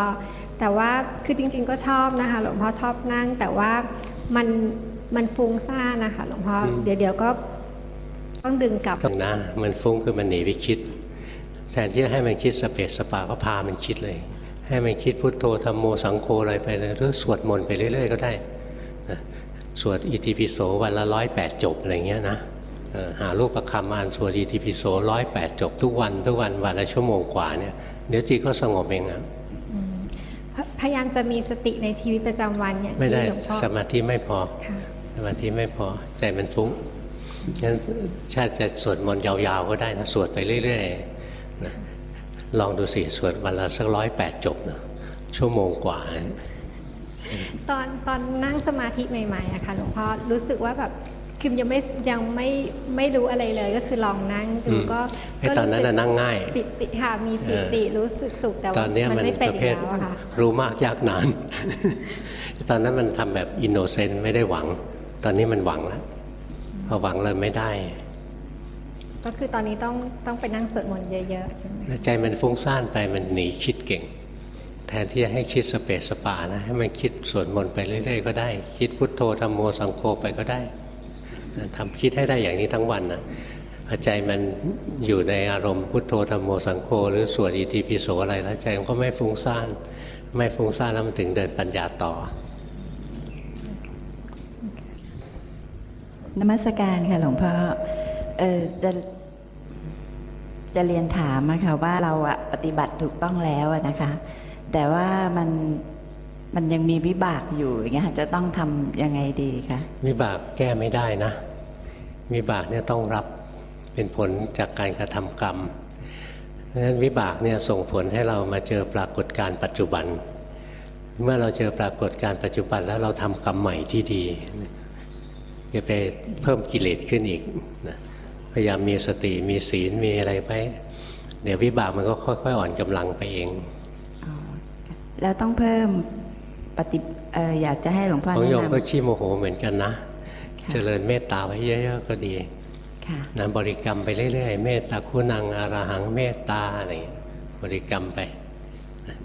H: แต่ว่าคือจริง ๆ ก็ชอบนะคะ หลวงพ่อชอบนั่ง แต่ว่ามันมันฟุ้งซ่านนะคะหลวงพ่ออ
A: ม
H: เดี๋ยวเดี๋ยวก็ต้องดึงกลับ
A: ต้องนะมันฟุ้งคือมันหนีไปคิด แทนที่จะให้มันคิดสเปสสปาก็พามันคิดเลย ให้มันคิดพุทโธธรรมโมสังโฆอะไรไปเลยหรือสวดมนต์ไปเรื่อย ๆ ก็ได้นะสวดอิติปิโสวันละร้อยแปดจบอะไรเงี้ยนะเออหารูปประคำอ่านสวดอิติปิโสร้อยแปดจบทุกวันทุกวันวันละชั่วโมงกว่าเนี่ยเดี๋ยวจิตก็สงบเองอะ
H: พพยายามจะมีสติในชีวิตประจำวันอย่าง
A: ไม่
H: ที่
A: ได้
H: หลวงพ่อ
A: สมาธิไม่พอ
H: ค่ะ
A: สมาธิไม่พอใจมันฟุ้งงั้นชาติจะสวดมนต์ยาวๆก็ได้นะสวดไปเรื่อย ๆ นะลองดูสิสวดวันละสักร้อยแปดจบนะชั่วโมงกว่า
H: ตอนตอนนั่งสมาธิใหม่ๆอะค่ะหลวงพ่อรู้สึกว่าแบบคือยังไม่ยังไม่ไม่รู้อะไรเลยก็คือลองนั่งดู
A: อืม
H: ก็
A: ไอ้
H: ก็
A: ตอนนั้น
H: รู้สึ
A: น่ะ
H: ก
A: นั่งง่าย
H: ปิติค่ะมีปิติรู้สึกสุขแต่
A: ตอ
H: ว่าน
A: เนี้ย
H: มัน
A: มัน
H: ไม่เป็น
A: perfect
H: แล้วอะค่ะ
A: รู้มากยากนาน ตอนนั้นมันทำแบบ innocent ไม่ได้หวัง ตอนนี้มันหวังแล้วพอหวังเลยไม่ได้
H: ก็คือตอนนี้ต้องต้องไปนั่งสวดมนต์เยอะๆใช่ไหม
A: ใจมันฟุ้งซ่านไปมันหนีคิดเก่ง แทนที่จะให้คิดสะเปะสะปะนะให้มันคิดสวดมนต์ไปเรื่อยๆก็ได้ คิดพุทโธธรรมโมสังโฆไปก็ได้ทำคิดให้ได้อย่างนี้ทั้งวันนะพอใจมันอยู่ในอารมณ์พุทโธธรรมโมสังโฆหรือสวดอิติปิโสอะไรแล้วใจมันก็ไม่ฟุ้งซ่านไม่ฟุ้งซ่านแล้วมันถึงเดินปัญญาต่อ
I: นมัสการค่ะหลวงพ่อเออจะจะเรียนถามอะค่ะว่าเราอะปฏิบัติถูกต้องแล้วนะคะ แต่ว่ามันมันยังมีวิบากอยู่อย่างเงี้ยจะต้องทำยังไงดีคะ
A: วิบากแก้ไม่ได้นะ วิบากเนี่ยต้องรับเป็นผลจากการกระทำกรรมเพราะฉะนั้นวิบากเนี่ยส่งผลให้เรามาเจอปรากฏการณ์ปัจจุบัน เมื่อเราเจอปรากฏการณ์ปัจจุบันแล้วเราทำกรรมใหม่ที่ดีจะไปเพิ่มกิเลสขึ้นอีกนะ พยายามมีสติมีศีลมีอะไรไปเดี๋ยววิบากมันก็ค่อยๆอ่อนกำลังไปเอง
I: อ๋อค่ะแล้วต้องเพิ่มปฏิเอออยากจะให้หลวงพ่อ
A: ของ
I: แนะ
A: โยมก็
I: นำ
A: ขี้โมโหเหมือนกันนะ
I: ค่ะ
A: เจริญเมตตาไว้เยอะๆก็ดี
I: ค่ะ
A: นะบริกรรมไปเรื่อยๆ เมตตาคุณังอารหังเมตตาอะไรอย่างเงี้ยบริกรรมไปนะ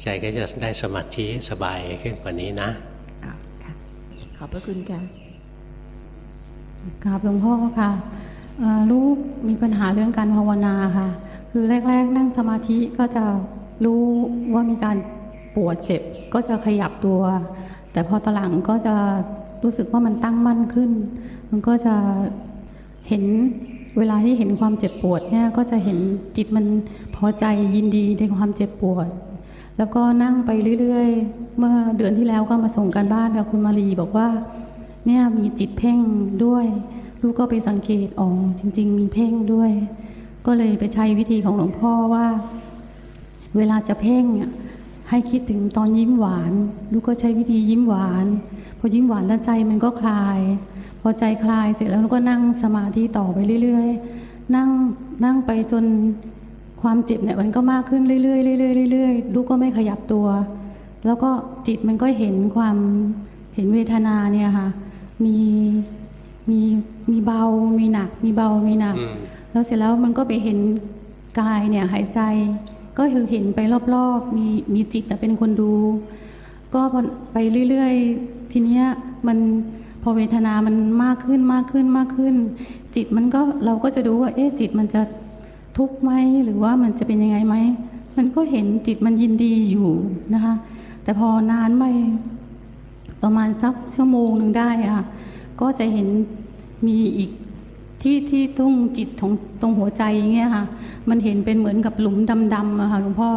A: ใจก็จะได้สมาธิสบายขึ้นกว่านี้นะ
I: อ๋อค่ะขอบพระคุณค่ะ
J: กราบหลวงพ่อค่ะลูกมีปัญหาเรื่องการภาวนาค่ะ คือแรก ๆ นั่งสมาธิก็จะรู้ว่ามีการปวดเจ็บ ก็จะขยับตัว แต่พอตอนหลังก็จะรู้สึกว่ามันตั้งมั่นขึ้น มันก็จะเห็นเวลาที่เห็นความเจ็บปวดเนี่ยก็จะเห็นจิตมันพอใจยินดีในความเจ็บปวด แล้วก็นั่งไปเรื่อย ๆ เมื่อเดือนที่แล้วก็มาส่งการบ้านกับคุณมารีบอกว่า เนี่ยมีจิตเพ่งด้วย ลูกก็ไปสังเกตอ๋อจริง ๆ มีเพ่งด้วย ก็เลยไปใช้วิธีของหลวงพ่อว่า เวลาจะเพ่งอะให้คิดถึงตอนยิ้มหวาน ลูกก็ใช้วิธียิ้มหวาน พอยิ้มหวานแล้วใจมันก็คลาย พอใจคลายเสร็จแล้วลูกก็นั่งสมาธิต่อไปเรื่อยๆ นั่งนั่งไปจนความเจ็บเนี่ยมันก็มากขึ้นเรื่อยๆเรื่อยๆเรื่อยๆลูกก็ไม่ขยับตัว แล้วก็จิตมันก็เห็นความเห็นเวทนาเนี่ยค่ะ มีมีมีเบา มีหนัก มีเบา มีหนัก
A: อืม
J: แล้วเสร็จแล้วมันก็ไปเห็นกายเนี่ยหายใจ ก็คือเห็นไปรอบๆ มีมีจิตน่ะเป็นคนดู ก็พอไปเรื่อยๆ ทีเนี้ยมันพอเวทนามันมากขึ้นมากขึ้นมากขึ้น จิตมันก็เราก็จะดูว่า เอ๊ะจิตมันจะทุกข์ไหมหรือว่ามันจะเป็นยังไงไหมมันก็เห็นจิตมันยินดีอยู่นะคะ แต่พอนานไป ประมาณสักชั่วโมงหนึ่งได้อะค่ะ ก็จะเห็นมีอีกที่ที่ตรงจิตของตรงหัวใจอย่างเงี้ยค่ะ มันเห็นเป็นเหมือนกับหลุมดำๆอะค่ะหลวงพ่อ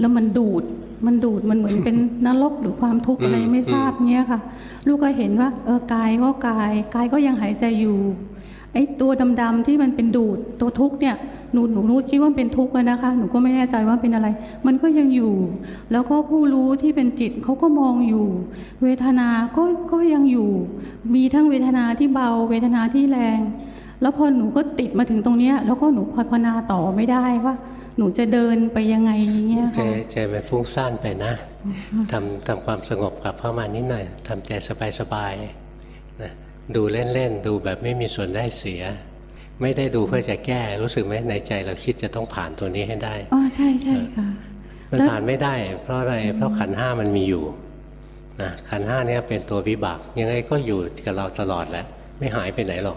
J: แล้วมันดูด มันดูด มันเหมือนเป็นนรกหรือความทุกข์อะไร
A: อืม
J: ไม่ทราบเงี้ยค่ะ ลูกก็เห็นว่า เออกายก็กาย กายก็ยังหายใจอยู่ ไอ้ตัวดำๆที่มันเป็นดูด ตัวทุกข์เนี่ย หนูหนูหนูคิดว่าเป็นทุกข์อะนะคะ หนูก็ไม่แน่ใจว่าเป็นอะไร มันก็ยังอยู่ แล้วก็ผู้รู้ที่เป็นจิตเขาก็มองอยู่ เวทนาก็ก็ยังอยู่ มีทั้งเวทนาที่เบา เวทนาที่แรง แล้วพอหนูก็ติดมาถึงตรงเนี้ย แล้วก็หนูภาวนาต่อไม่ได้ว่า หนูจะเดินไปยังไงอย่างเงี้ย
A: ใจ
J: ค่ะ
A: ใจมันฟุ้งซ่านไปนะทำทำความสงบกลับเข้ามานิดหน่อยทำใจสบายๆนะดูเล่นๆดูแบบไม่มีส่วนได้เสีย ไม่ได้ดูเพื่อจะแก้รู้สึกไหมในใจเราคิดจะต้องผ่านตัวนี้ให้ได้
J: อ๋อใช่ใช่ค่ะ
A: มัน
J: แล้ว
A: ผ่านไม่ได้ เพราะอะไรเพราะขันธ์ห้ามันมีอยู่นะขันธ์ห้าเนี่ยเป็นตัววิบาก ยังไงก็อยู่กับเราตลอดแหละไม่หายไปไหนหรอก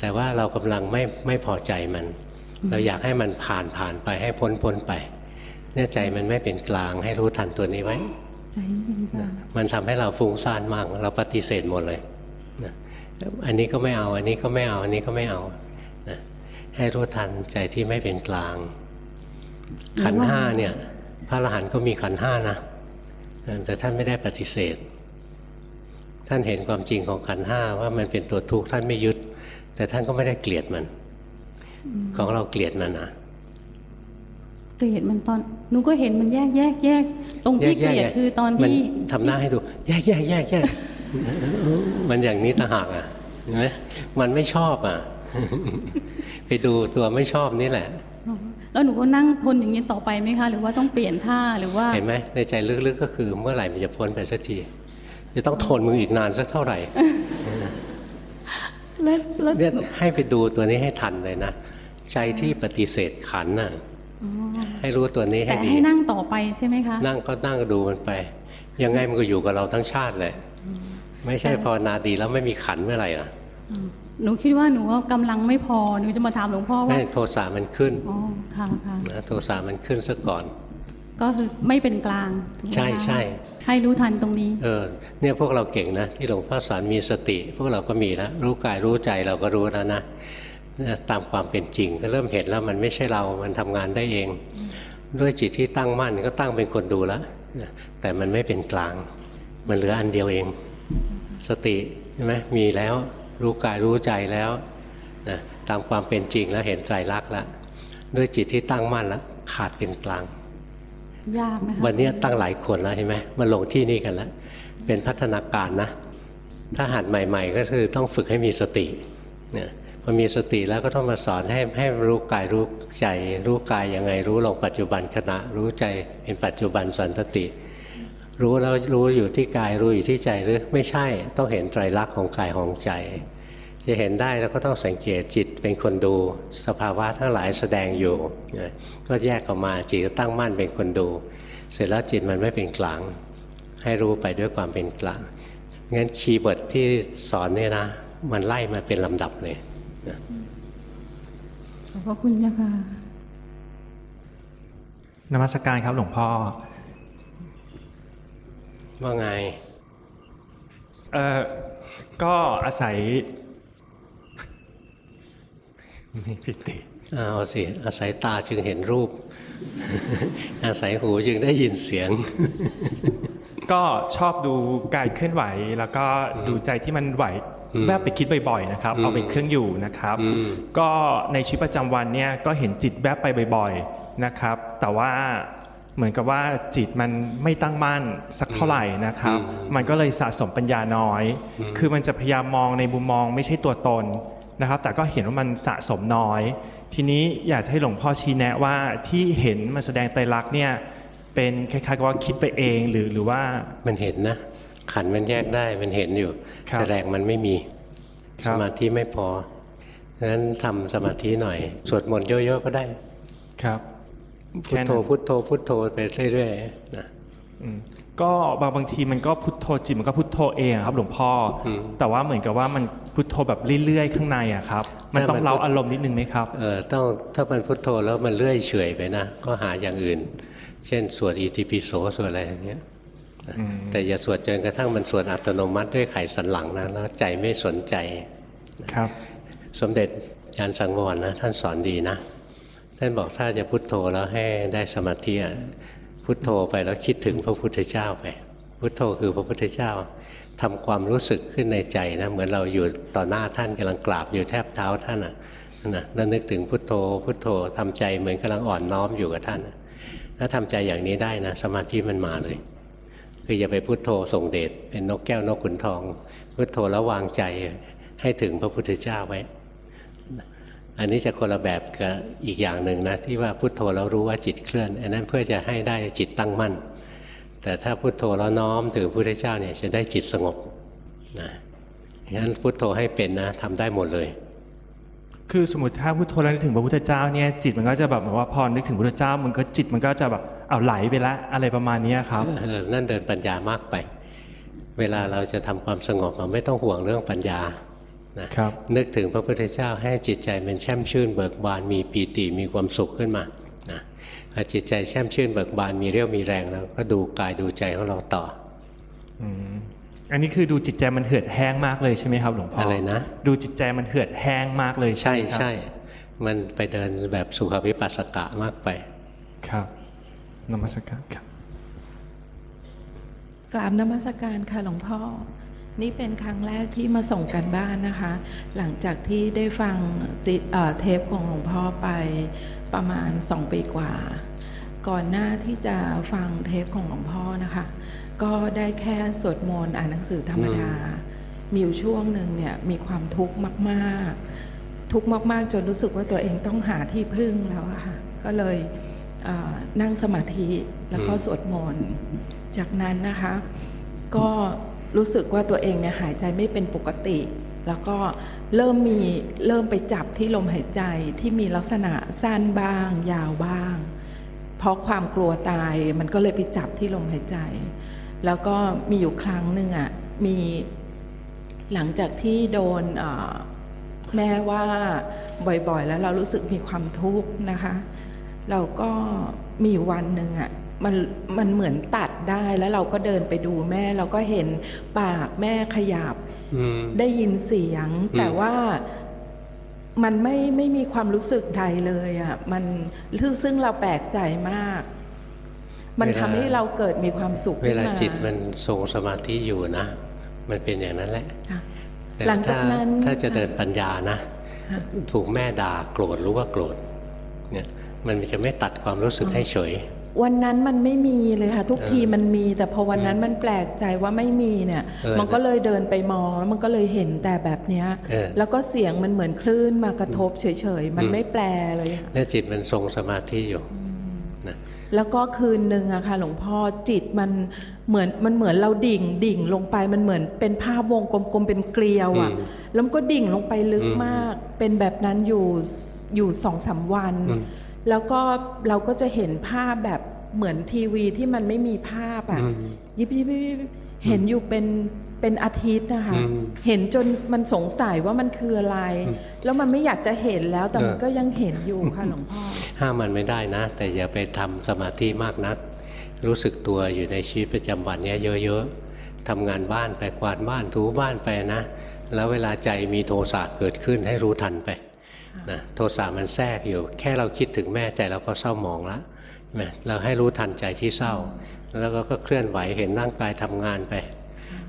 A: แต่ว่าเรากำลังไม่ไม่พอใจมัน เราอยากให้มันผ่านผ่านไปให้พ้นพ้นไปเนี่ยใจมันไม่เป็นกลางให้รู้ทันตัวนี้ไว้
J: ใจเป็นกลาง
A: มันทำให้เราฟุ้งซ่านมาก เราปฏิเสธหมดเลยนะอันนี้ก็ไม่เอา อันนี้ก็ไม่เอา อันนี้ก็ไม่เอานะ ให้รู้ทันใจที่ไม่เป็นกลาง ขันธ์ห้าเนี่ย พระอรหันต์ก็มีขันธ์ห้านะเออแต่ท่านไม่ได้ปฏิเสธ ท่านเห็นความจริงของขันธ์ห้าว่ามันเป็นตัวทุกข์ท่านไม่ยึด แต่ท่านก็ไม่ได้เกลียดมัน ของเราเกลียดมันนะ
J: เกลียดมันตอนหนูก็เห็นมันแยกแยกแยกตรงที่เกลียดคือตอน
A: มัน
J: ที่
A: ทำหน้าให้ดู แยกแยกแยกแยกมันอย่างนี้ต่างหากอะเห็นไหมมันไม่ชอบอะ ไปดูตัวไม่ชอบนี่แหละ
J: แล้วหนูก็นั่งทนอย่างนี้ต่อไปไหมคะ หรือว่าต้องเปลี่ยนท่าหรือว่า
A: เห็นไหมในใจลึกๆก็คือ เมื่อไหร่มันจะพ้นไปสักทีจะต้องทนมึงอีกนานสักเท่าไหร่
J: แล้วแล้ว
A: เนี่ยให้ไปดูตัวนี้ให้ทันเลยนะใจที่ปฏิเสธขันน่ะให้รู้ตัวนี้ให้
J: แต่
A: ดี
J: ให้นั่งต่อไปใช่ไหมคะ
A: นั่งก็นั่งดูมันไป ยังไงมันก็อยู่กับเราทั้งชาติเลย ไม่ใช่ภาวนาดีแล้วไม่มีขันเมื่อไหร่ล่ะ
J: หนูคิดว่าหนูว่ากำลังไม่พอหนูจะมาถามหลวงพ่อว่า
A: ไม่โทสะมันขึ้น
J: อ๋อค่ะค่ะ
A: นะโทสะมันขึ้นซะก่อน
J: ก็คือไม่เป็นกลางถูกไหมคะ
A: ใช่ใช่
J: ให้รู้ทันตรงนี้
A: เออ เนี่ยพวกเราเก่งนะ ที่หลวงพ่อสอนมีสติ พวกเราก็มีแล้วรู้กายรู้ใจเราก็รู้แล้วนะเนี่ยตามความเป็นจริงก็เริ่มเห็นแล้วมันไม่ใช่เรา มันทำงานได้เอง ด้วยจิตที่ตั้งมั่นก็ตั้งเป็นคนดูแล้วนะแต่มันไม่เป็นกลาง มันเหลืออันเดียวเอง สติใช่ไหมมีแล้ว รู้กายรู้ใจแล้วนะตามความเป็นจริงแล้วเห็นไตรลักษณ์แล้วด้วยจิตที่ตั้งมั่นแล้วขาดเป็นกลาง
J: ยากไหมคะ
A: วันนี้ตั้งหลายคนแล้วเห็นไหมมาลงที่นี่กันแล้วเป็นพัฒนาการนะ ถ้าหัดใหม่ ๆ ก็คือต้องฝึกให้มีสติเนี่ยพอมีสติแล้วก็ต้องมาสอนให้ให้รู้กายรู้ใจ รู้กายยังไงรู้ลงปัจจุบันขณะรู้ใจเป็นปัจจุบันสันตติ รู้แล้วรู้อยู่ที่กายรู้อยู่ที่ใจหรือไม่ใช่ต้องเห็นไตรลักษณ์ของกายของใจ จะเห็นได้แล้วก็ต้องสังเกตจิตเป็นคนดู สภาวะทั้งหลายแสดงอยู่นะก็แยกออกมาจิตก็ตั้งมั่นเป็นคนดู เสร็จแล้วจิตมันไม่เป็นกลาง ให้รู้ไปด้วยความเป็นกลางงั้น keyword ที่สอนเนี่ยนะ มันไล่มาเป็นลำดับเลยนะ
J: ขอบพระคุณเจ้าค่ะ
K: นมัสการครับหลวงพ่อ
A: ว่าไง
K: เอ่อก็อาศัยมีปิติ
A: เอาสิ อาศัยตาจึงเห็นรูป อาศัยหูจึงได้ยินเสียง
K: ก็ชอบดูกายเคลื่อนไหว แล้วก็ดูใจที่มันไหว
A: อืม
K: แวบไปคิดบ่อยๆนะครับ
A: อืม
K: เอาเป็นเครื่องอยู่นะครับ
A: อืม
K: ก็ในชีวิตประจำวันเนี่ยก็เห็นจิตแวบไปบ่อยๆนะครับ แต่ว่า เหมือนกับว่าจิตมันไม่ตั้งมั่นสักเท่าไหร่นะครับ มันก็เลยสะสมปัญญาน้อย คือมันจะพยายามมองในมุมมองไม่ใช่ตัวตนนะครับ แต่ก็เห็นว่ามันสะสมน้อย ทีนี้อยากจะให้หลวงพ่อชี้แนะว่าที่เห็นมันแสดงไตรลักษณ์เนี่ยเป็นคล้ายๆกับว่าคิดไปเองหรือหรือว่า
A: มันเห็นนะ ขันมันแยกได้มันเห็นอยู่
K: ครับ
A: แต่แรงมันไม่มี
K: ครั
A: ส
K: บ
A: มาธิไม่พอฉะนั้นทำสมาธิหน่อย สวดมนต์เยอะๆก็ได้
K: ครับ
A: พุทโธพุทโธพุทโธไปเรื่อยๆนะ
K: อืมก็บางบางทีมันก็พุทโธจิตมันก็พุทโธเองครับหลวงพ่ออแต่ว่าเหมือนกับว่ามันพุทโธแบบเรื่อยๆข้างในอะครับ มันต้องเล้าอารมณ์นิดนึงไหมครับ
A: เออต้องถ้ามันพุทโธแล้วมันเลื่อยเฉอยไปนะก็หาอย่างอื่น เช่นสวดอิติปิโสสวดอะไรอย่างเงี้ยนะ
K: อืม
A: แต่อย่าสวดจนกระทั่งมันสวดอัตโนมัติด้วยไขสันหลังนะแล้วใจไม่สนใจ
K: ครับ
A: สมเด็จยานสังวรนะท่านสอนดีนะ ท่านบอกถ้าจะพุทโธแล้วให้ได้สมาธิอะพุทโธไปแล้วคิดถึงพระพุทธเจ้าไป พุทโธคือพระพุทธเจ้าทำความรู้สึกขึ้นในใจนะเหมือนเราอยู่ต่อหน้าท่านกำลังกราบอยู่แทบเท้าท่านอะนะแล้วนึกถึงพุทโธพุทโธทำใจเหมือนกำลังอ่อนน้อมอยู่กับท่านถ้าทำใจอย่างนี้ได้นะ สมาธิมันมาเลย คืออย่าไปพุทโธส่งเดชเป็นนกแก้วนกขุนทอง พุทโธแล้ววางใจให้ถึงพระพุทธเจ้าไว้ อันนี้จะคนละแบบกับอีกอย่างหนึ่งนะที่ว่าพุทโธแล้วรู้ว่าจิตเคลื่อน อันนั้นเพื่อจะให้ได้จิตตั้งมั่น แต่ถ้าพุทโธแล้วน้อมถึงพระพุทธเจ้าเนี่ยจะได้จิตสงบนะงั้นพุทโธให้เป็นนะทำได้หมดเลย
K: คือสมมติถ้าพุทโธแล้วนึกถึงพระพุทธเจ้าเนี่ยจิตมันก็จะแบบเหมือนว่าพอนึกถึงพระพุทธเจ้ามันก็จิตมันก็จะแบบเอาไหลไปละอะไรประมาณเนี้ยครับ
A: เออนั่นเดินปัญญามากไป เวลาเราจะทำความสงบเราไม่ต้องห่วงเรื่องปัญญา นะครับนึกถึงพระพุทธเจ้าให้จิตใจเป็นแช่มชื่นเบิกบานมีปีติมีความสุขขึ้นมานะพอจิตใจแช่มชื่นเบิกบานมีเรี่ยวมีแรงแล้วก็ดูกายดูใจของเราต่อ
K: อืมอันนี้คือดูจิตใจมันเหือดแห้งมากเลยใช่ไหมครับหลวงพ่อ
A: อะ
K: อะไร
A: นะ
K: ดูจิตใจมันเหือดแห้งมากเลย
A: ใช่
K: ไหมครับ
A: ใช่มันไปเดินแบบสุขวิปัสสกะมากไป
K: ครับนมัสการครับ
L: กราบนมัสการค่ะหลวงพ่อ นี่เป็นครั้งแรกที่มาส่งกันบ้านนะคะ หลังจากที่ได้ฟังซิเอ่อเทปของหลวงพ่อไปประมาณสองปีกว่า ก่อนหน้าที่จะฟังเทปของหลวงพ่อนะคะ ก็ได้แค่สวดมนต์อ่านหนังสือธรรมดา มีอยู่ช่วงหนึ่งเนี่ยมีความทุกข์มาก ๆ ทุกข์มาก ๆ จนรู้สึกว่าตัวเองต้องหาที่พึ่งแล้วอะค่ะ ก็เลยเอ่อนั่งสมาธิแล้วก็
A: อืม
L: สวดมนต์ จากนั้นนะคะ ก็ รู้สึกว่าตัวเองเนี่ยหายใจไม่เป็นปกติ แล้วก็เริ่มมีเริ่มไปจับที่ลมหายใจที่มีลักษณะสั้นบ้าง ยาวบ้าง เพราะความกลัวตายมันก็เลยไปจับที่ลมหายใจ แล้วก็มีอยู่ครั้งหนึ่งอะมีหลังจากที่โดนแม่ว่าบ่อยๆ แล้วเรารู้สึกมีความทุกข์นะคะ เราก็มีวันหนึ่งอะ มันมันเหมือนตัดได้แล้วเราก็เดินไปดูแม่ เราก็เห็นปากแม่ขยับ
A: อืม
L: ได้ยินเสียง
A: อืม
L: แต่ว่ามันไม่ไม่มีความรู้สึกใดเลยอะ มันซึ่งซึ่งเราแปลกใจมาก มันทำให้เราเกิดมีความสุข
A: เว
L: ขึ้น
A: ลา
L: มา
A: จิตมันทรงสมาธิอยู่นะ มันเป็นอย่างนั้นแหละ
L: ค่ะ
A: แต่
L: หลังจาก
A: ถ้
L: นั้น
A: ถ้าจะเดินปัญญานะ
L: ค่ะ
A: ถูกแม่ด่าโกรธรู้ว่าโกรธเนี่ย มันจะไม่ตัดความรู้สึกให้เฉย
L: วันนั้นมันไม่มีเลยค่ะ ทุก
A: เออ
L: ทีมันมี แต่พอวันนั้นมันแปลกใจว่าไม่มีเนี่ย
A: เออ
L: มันก็เลยเดินไปมองแล้วมันก็เลยเห็นแต่แบบเนี้ย
A: เออ
L: แล้วก็เสียงมันเหมือนคลื่นมากระทบเฉยๆ มัน
A: อืม
L: ไม่แปลเลยค่ะ
A: เนี่ยจิตมันทรงสมาธิอยู่นะ
L: แล้วก็คืนหนึ่งอะค่ะหลวงพ่อจิตมันเหมือนมันเหมือนเราดิ่งดิ่งลงไปมันเหมือนเป็นภาพวงกลมๆเป็นเกลียวอะ
A: อืม
L: แล้วมันก็ดิ่งลงไปลึก
A: อืม
L: มาก เป็นแบบนั้นอยู่อยู่สองสามวัน
A: อืม
L: แล้วก็เราก็จะเห็นภาพแบบเหมือนทีวีที่มันไม่มีภาพอะ
A: อืม
L: ยิบยิบยิบยิบเห็นอยู่เป็นเป็นอาทิตย์นะคะ
A: อืม
L: เห็นจนมันสงสัยว่ามันคืออะไร
A: อืม
L: แล้วมันไม่อยากจะเห็นแล้วแต่มัน
A: เออ
L: ก็ยังเห็นอยู่ค่ะหลวงพ่อ
A: ห้ามมันไม่ได้นะ แต่อย่าไปทำสมาธิมากนัก รู้สึกตัวอยู่ในชีวิตประจำวันเนี้ยเยอะๆทำงานบ้านไปกวาดบ้านถูบ้านไปนะ แล้วเวลาใจมีโทสะเกิดขึ้นให้รู้ทันไป นะโทสะมันแทรกอยู่ แค่เราคิดถึงแม่ใจเราก็เศร้าหมองแล้วใช่ไหมเราให้รู้ทันใจที่เศร้า แล้วก็ก็เคลื่อนไหวเห็นร่างกายทำงานไป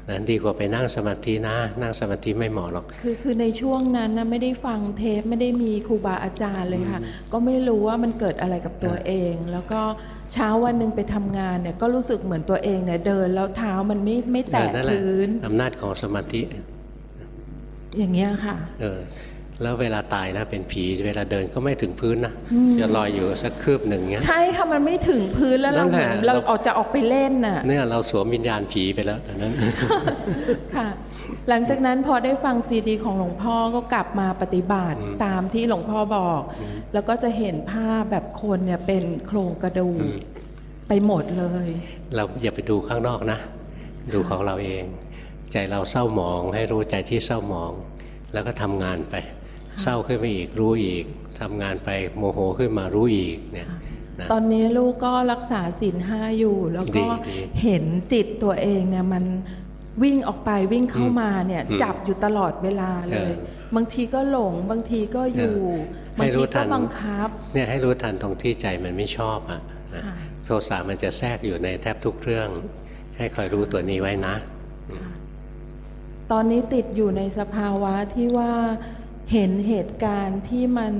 A: นะดีกว่าไปนั่งสมาธินะ นั่งสมาธิไม่เหมาะหรอก
L: คือคือในช่วงนั้นนะไม่ได้ฟังเทปไม่ได้มีครูบาอาจารย์เลยค่ะ ก็ไม่รู้ว่ามันเกิดอะไรกับตัวเอง แล้วก็เช้าวันหนึ่งไปทำงานเนี่ยก็รู้สึกเหมือนตัวเองเนี่ยเดินแล้วเท้ามันไม่ไม่แตะ
A: เออนั่นแหละ
L: พื้น
A: อำนาจของสมาธิ
L: อย่างเงี้ยค่ะ
A: เออ แล้วเวลาตายนะเป็นผีเวลาเดินก็ไม่ถึงพื้นนะ
L: อืม
A: จะลอยอยู่สักคืบหนึ่งเงี้ย
L: ใช่ค่ะมันไม่ถึงพื้นแล้วเรา
A: นั่น
L: เห
A: แห
L: มื
A: ละ
L: อนเราออกจะออกไปเล่นน่ะ
A: เนี่ยเราสวมวิญญาณผีไปแล้วตอนนั้น
L: ค่ะ หลังจากนั้นพอได้ฟังซีดี ของหลวงพ่อก็กลับมาปฏิบัติ
A: อืม
L: ตามที่หลวงพ่อบอก แล้วก็จะเห็นภาพแบบคนเนี่ยเป็นโครงกระดูก
A: อืม
L: ไปหมดเลย
A: เราอย่าไปดูข้างนอกนะ ดูของเราเอง ใจเราเศร้าหมอง ให้รู้ใจที่เศร้าหมอง แล้วก็ทำงานไป เศร้าขึ้นมาอีกรู้อีกทำงานไปโมโหขึ้นมารู้อีกเนี่ยนะ
L: ตอนนี้ลูกก็รักษาศีลห้าอยู่ แล้วก็
A: ดีดี
L: เห็นจิตตัวเองเนี่ยมันวิ่งออกไปวิ่งเข้ามาเนี่ย
A: อืม
L: จับอยู่ตลอดเวลาเลย
A: เออบา
L: งทีก็หลงบางทีก็อยู่
A: ให้
L: บาง
A: รู้
L: ที
A: ทั
L: ก็
A: น
L: บังคับ
A: เนี่ยให้รู้ทันตรงที่ใจมันไม่ชอบอะนะ
L: ค่ะ
A: โทสะมันจะแทรกอยู่ในแทบทุกเรื่อง ให้คอยรู้ตัวนี้ไว้นะ
L: ตอนนี้ติดอยู่ในสภาวะที่ว่า เห็นเหตุการณ์ที่มัน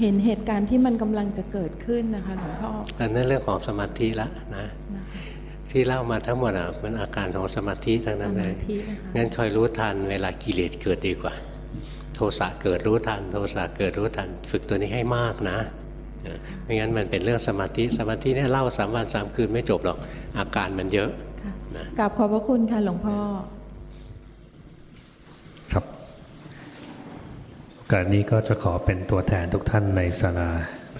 L: เห็นเหตุการณ์ที่มันกำลังจะเกิดขึ้นนะคะหลวงพ่อ
A: อันนั้นเรื่องของสมาธิละนะ
L: นะคะ
A: ที่เล่ามาทั้งหมดอะมันอาการของสมาธิทั้ง
L: ส
A: นั้นเล
L: มายธินะคะ
A: งั้นคอยรู้ทันเวลากิเลสเกิดดีกว่า โทสะเกิดรู้ทัน โทสะเกิดรู้ทัน ฝึกตัวนี้ให้มากนะเออไม่งั้นมันเป็นเรื่องสมาธิสมาธิเนี่ยเล่าสามวันสามคืนไม่จบหรอกอาการมันเยอะ
L: ค่ะ
A: นะ
L: กราบขอบพระคุณค่ะหลวงพ่อ
M: ครับโอ กาสนี้ก็จะขอเป็นตัวแทนทุกท่านในศาลา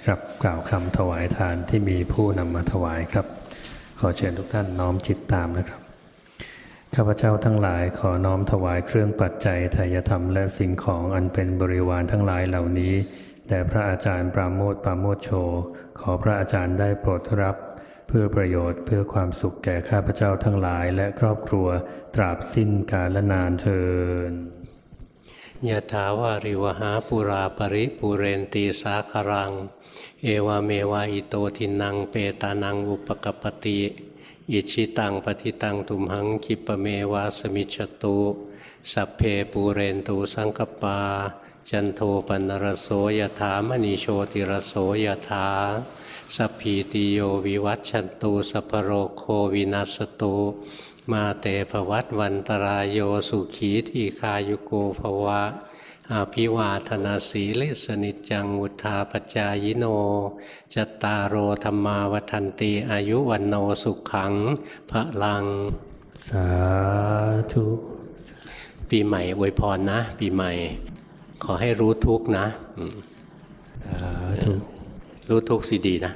M: ครับกล่าวคำถวายทานที่มีผู้นำมาถวายครับ ขอเชิญทุกท่านน้อมจิตตามนะครับ ข้าพเจ้าทั้งหลายขอน้อมถวายเครื่องปัจจัยทายธรรมและสิ่งของอันเป็นบริวารทั้งหลายเหล่านี้แด่พระอาจารย์ปราโมทปราโมทโช ขอพระอาจารย์ได้โปรดรับ เพื่อประโยชน์เพื่อความสุขแก่ข้าพเจ้าทั้งหลายและครอบครัวตราบสิ้นกาลนานเทิน
A: ยะถาวาริวหาปุราปริปุเรนตีสาคารัง เอวาเมวะอิโตทินังเปตานังอุปกปติอิชิตังปฏิตังตุมหังคิปะเมวาสมิจฉตุสัพเพปูเรนตูสังกปา จันโทปนรโสยถามณีโชติรโสยถาสัพพีติโยวิวัตชันตุสัพโรโควินัสตุ มาเตภวัตวันตรายโยสุขีทีคายุโกภวะอาภิวาธนาสีลิสนิจจังวุธาปจายโน จตตารโอธรรมาวันติอายุวันโนสุขังพระลัง
M: สาธุ
A: ปีใหม่อวยพรนะ ปีใหม่ ขอให้รู้ทุกข์นะอืม
M: สาธุ
A: รู้ทุกข์สิดีนะ